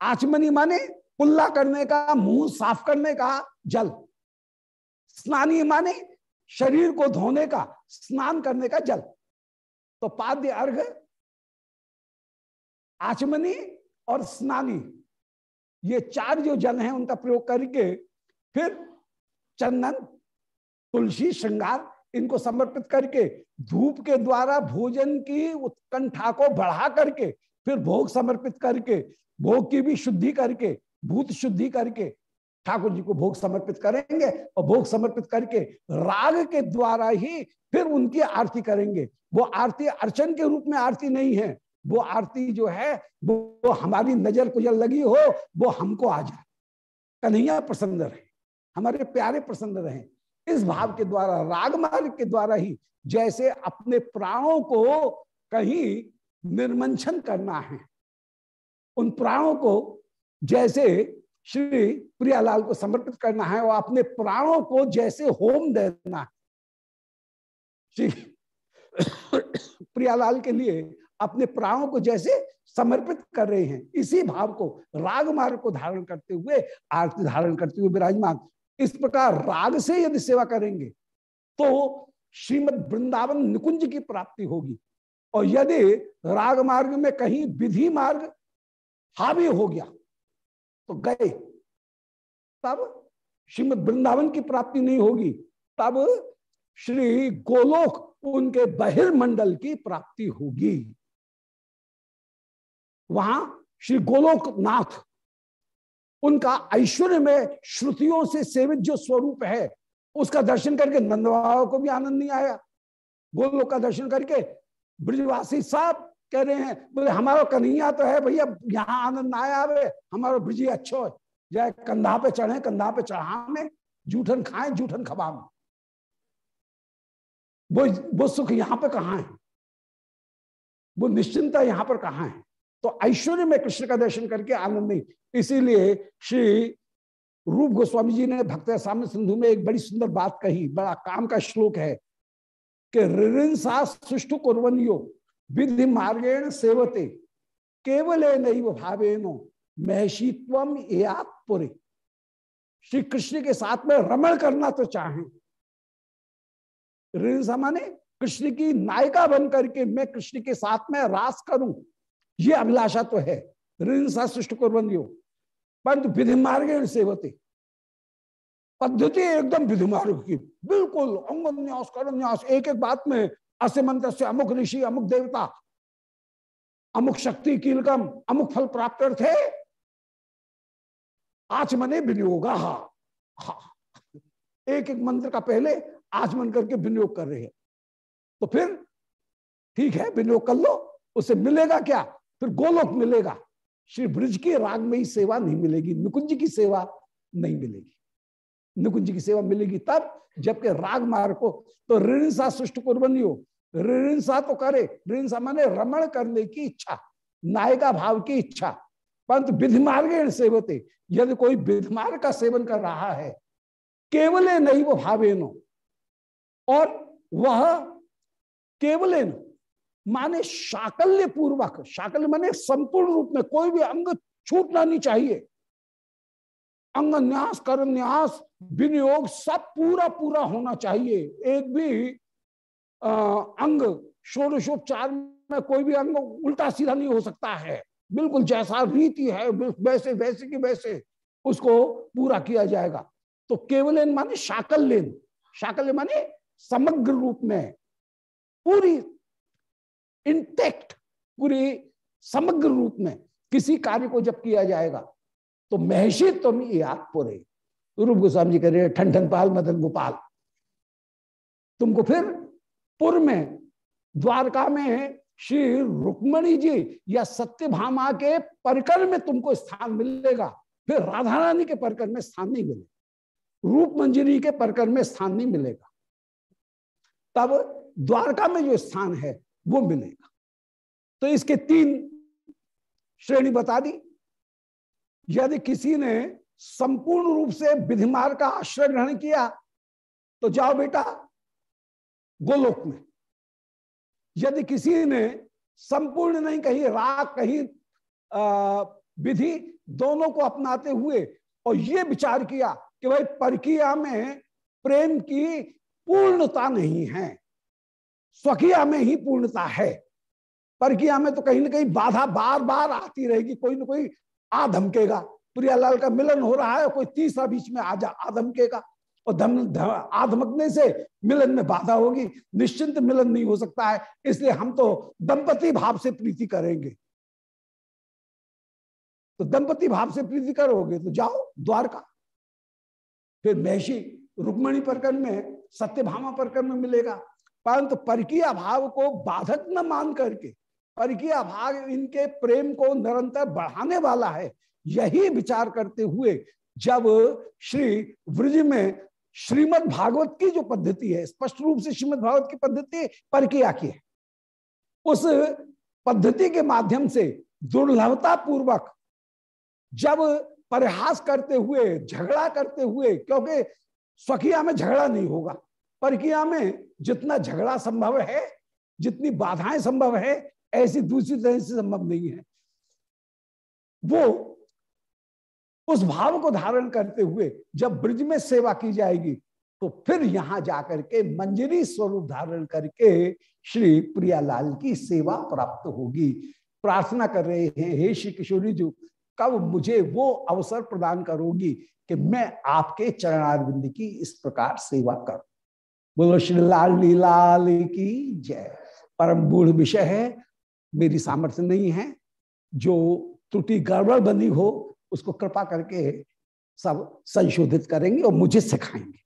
आचमनी माने कुल्ला करने का, मुँह साफ़ करने का जल, स्नानी माने शरीर को धोने का, स्नान करने का जल। तो पाद्य अर्घ, आचमनी और स्नानी, ये चार जो जल हैं उनका प्रयोग करके फिर चंदन, तुलसी श्रृंगार, इनको समर्पित करके, धूप के द्वारा भोजन की उत्कंठा को बढ़ा करके, फिर भोग समर्पित करके, भोग की भी शुद्धि करके, भूत शुद्धि करके, ठाकुर जी को भोग समर्पित करेंगे और भोग समर्पित करके राग के द्वारा ही फिर उनकी आरती करेंगे। वो आरती अर्चन के रूप में आरती नहीं है। वो आरती जो है, वो हमारी नज़र कुजर लगी हो, वो हमको आ जाए कन्हैया प्रसन्न रहे। हमारे प्यारे प्रसन्न रहे। इस भाव के द्वारा, राग मार्ग के द्वारा ही जैसे अपने प्राणों को कहीं निर्मंशन करना है, उन प्राणों को जैसे श्री प्रियालाल को समर्पित करना है और अपने प्राणों को जैसे होम देना है। श्री प्रियालाल के लिए अपने प्राणों को जैसे समर्पित कर रहे हैं। इसी भाव को, राग मार्ग को धारण करते हुए, आरती धारण करते हुए विराजमान इस प्रकार राग से यदि सेवा करेंगे तो श्रीमद वृंदावन निकुंज की प्राप्ति होगी। और यदि राग मार्ग में कहीं विधि मार्ग हावी हो गया तो गए। तब श्रीमद वृंदावन की प्राप्ति नहीं होगी। तब श्री गोलोक उनके बहिर्मंडल की प्राप्ति होगी। वहाँ श्री गोलोकनाथ उनका ऐश्वर्य में श्रुतियों से सेवित जो स्वरूप है, उसका दर्शन करके नंद को भी आनंद नहीं आया। गोलोक का दर्शन करके ब्रजवासी साहब कह रहे हैं, बोले, हमारा कन्हैया तो है भैया, यहाँ आनंद ना आया हमारा ब्रजी अच्छो है। जाए कंधा पे चढ़े, कंधा पे चढ़ा में जूठन खाए, जूठन खबा में वो वो सुख यहाँ पे कहा है? वो निश्चिंता यहाँ पर कहा है? तो ऐश्वर्य में कृष्ण का दर्शन करके आनंद इसीलिए श्री रूप गोस्वामी जी ने भक्त सामने सिंधु में एक बड़ी सुंदर बात कही, बड़ा काम का श्लोक है कि सुष्टु विधि मार्गेण सेवते, केवल नहीं भावेनो महषित्वम पुरे। श्री कृष्ण के साथ में रमण करना तो चाहे। ऋण माने कृष्ण की नायिका बन करके मैं कृष्ण के साथ में रास करूँ। ये अभिलाषा तो है। ऋण सा सृष्ट परंतु विधि मार्ग सेवते पद्धति एकदम विधि मार्ग की। बिल्कुल अंग न्यास न्यास एक एक बात में अस्य मंत्र से अमुक ऋषि, अमुक देवता, अमुक शक्ति, कीलकम, अमुक फल प्राप्त थे आचमने विनियोग। हाँ एक एक मंत्र का पहले आचमन करके विनियोग कर रहे हैं। तो फिर ठीक है, विनियोग कर लो। उसे मिलेगा क्या? फिर गोलोक मिलेगा। श्री ब्रज के राग में ही सेवा नहीं मिलेगी, निकुंज की सेवा नहीं मिलेगी। निकुंज की सेवा मिलेगी तब जबकि राग मार्ग को तो ऋण सा सुष्ट कुर्बनी हो ऋण सा तो करे ऋण सा माने रमण करने की इच्छा, नायिका भाव की इच्छा। परंतु विधि मार्ग सेवते यदि कोई विधि मार्ग का सेवन कर रहा है, केवल नहीं वो भावेनो, और वह केवल माने शाकल्य पूर्वक शाकल्य माने संपूर्ण रूप में कोई भी अंग छूटना नहीं चाहिए। अंग न्यास कर न्यास विनियोग सब पूरा पूरा होना चाहिए। एक भी आ, अंग षोडशोपचार में कोई भी अंग उल्टा सीधा नहीं हो सकता है। बिल्कुल जैसा रीति है वैसे वैसे की वैसे उसको पूरा किया जाएगा। तो केवल माने शाकल शाकल्य माने समग्र रूप में। पूरी इंटेक्ट पूरी समग्र रूप में किसी कार्य को जब किया जाएगा तो महशी तुम रूप गोस्वामी जी कह रहे ठन ठन पाल, मदन गोपाल। तुमको फिर पुर में, द्वारका में श्री रुक्मणी जी या सत्यभामा के परिकर में तुमको स्थान मिलेगा। फिर राधा रानी के परकर में स्थान नहीं मिलेगा। रूप मंजरी के परकर में स्थान नहीं मिलेगा। तब द्वारका में जो स्थान है वो मिलेगा। तो इसके तीन श्रेणी बता दी। यदि किसी ने संपूर्ण रूप से विधिमार का आश्रय ग्रहण किया तो जाओ बेटा, गोलोक में। यदि किसी ने संपूर्ण नहीं कही, राग कही विधि दोनों को अपनाते हुए और ये विचार किया कि भाई प्रक्रिया में प्रेम की पूर्णता नहीं है स्वकिया में ही पूर्णता है। प्रक्रिया में तो कहीं ना कहीं बाधा बार बार आती रहेगी, कोई ना कोई आ धमकेगा। प्रियालाल का मिलन हो रहा है, कोई तीसरा बीच में आ जा आधमकेगा और धम आधमकने से मिलन में बाधा होगी, निश्चिंत मिलन नहीं हो सकता है, इसलिए हम तो दंपति भाव से प्रीति करेंगे। तो दंपति भाव से प्रीति करोगे तो जाओ द्वारका। फिर महषी रुक्मणी प्रकरण में, सत्यभामा प्रकरण में मिलेगा। परंतु परकीय भाव को बाधक न मान करके, परकीय भाव इनके प्रेम को निरंतर बढ़ाने वाला है, यही विचार करते हुए जब श्री व्रज में श्रीमद भागवत की जो पद्धति है, स्पष्ट रूप से श्रीमद भागवत की पद्धति परकिया की है, उस पद्धति के माध्यम से दुर्लभता पूर्वक जब परिहास करते हुए, झगड़ा करते हुए, क्योंकि स्वकिया में झगड़ा नहीं होगा परकिया में जितना झगड़ा संभव है, जितनी बाधाएँ संभव है, ऐसी दूसरी तरह से संभव नहीं है। वो उस भाव को धारण करते हुए जब ब्रिज में सेवा की जाएगी तो फिर यहाँ जाकर के मंजरी स्वरूप धारण करके श्री प्रियालाल की सेवा प्राप्त होगी। प्रार्थना कर रहे हैं, हे श्री किशोरी जी, कब मुझे वो अवसर प्रदान करोगी कि मैं आपके चरणारविंद की इस प्रकार सेवा करूँ? बोलो श्री लाल लीलाल की जय। परम बूढ़ विषय है, मेरी सामर्थ्य नहीं है। जो त्रुटि गड़बड़ बनी हो, उसको कृपा करके सब संशोधित करेंगे और मुझे सिखाएँगे।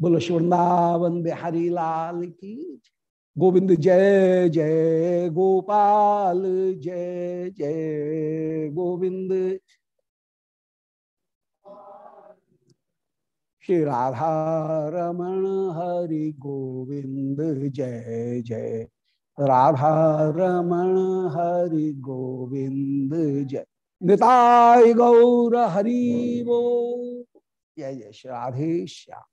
बोलो शिवृंदावन बिहारी लाल की गोविंद जय जय गोपाल, जय जय गोविंद। श्री राधा रमण हरि गोविंद, जय जय। राधा रमण हरि गोविंद, जय। निताय गौर हरि वो। जय जय। श्री राधे श्याम।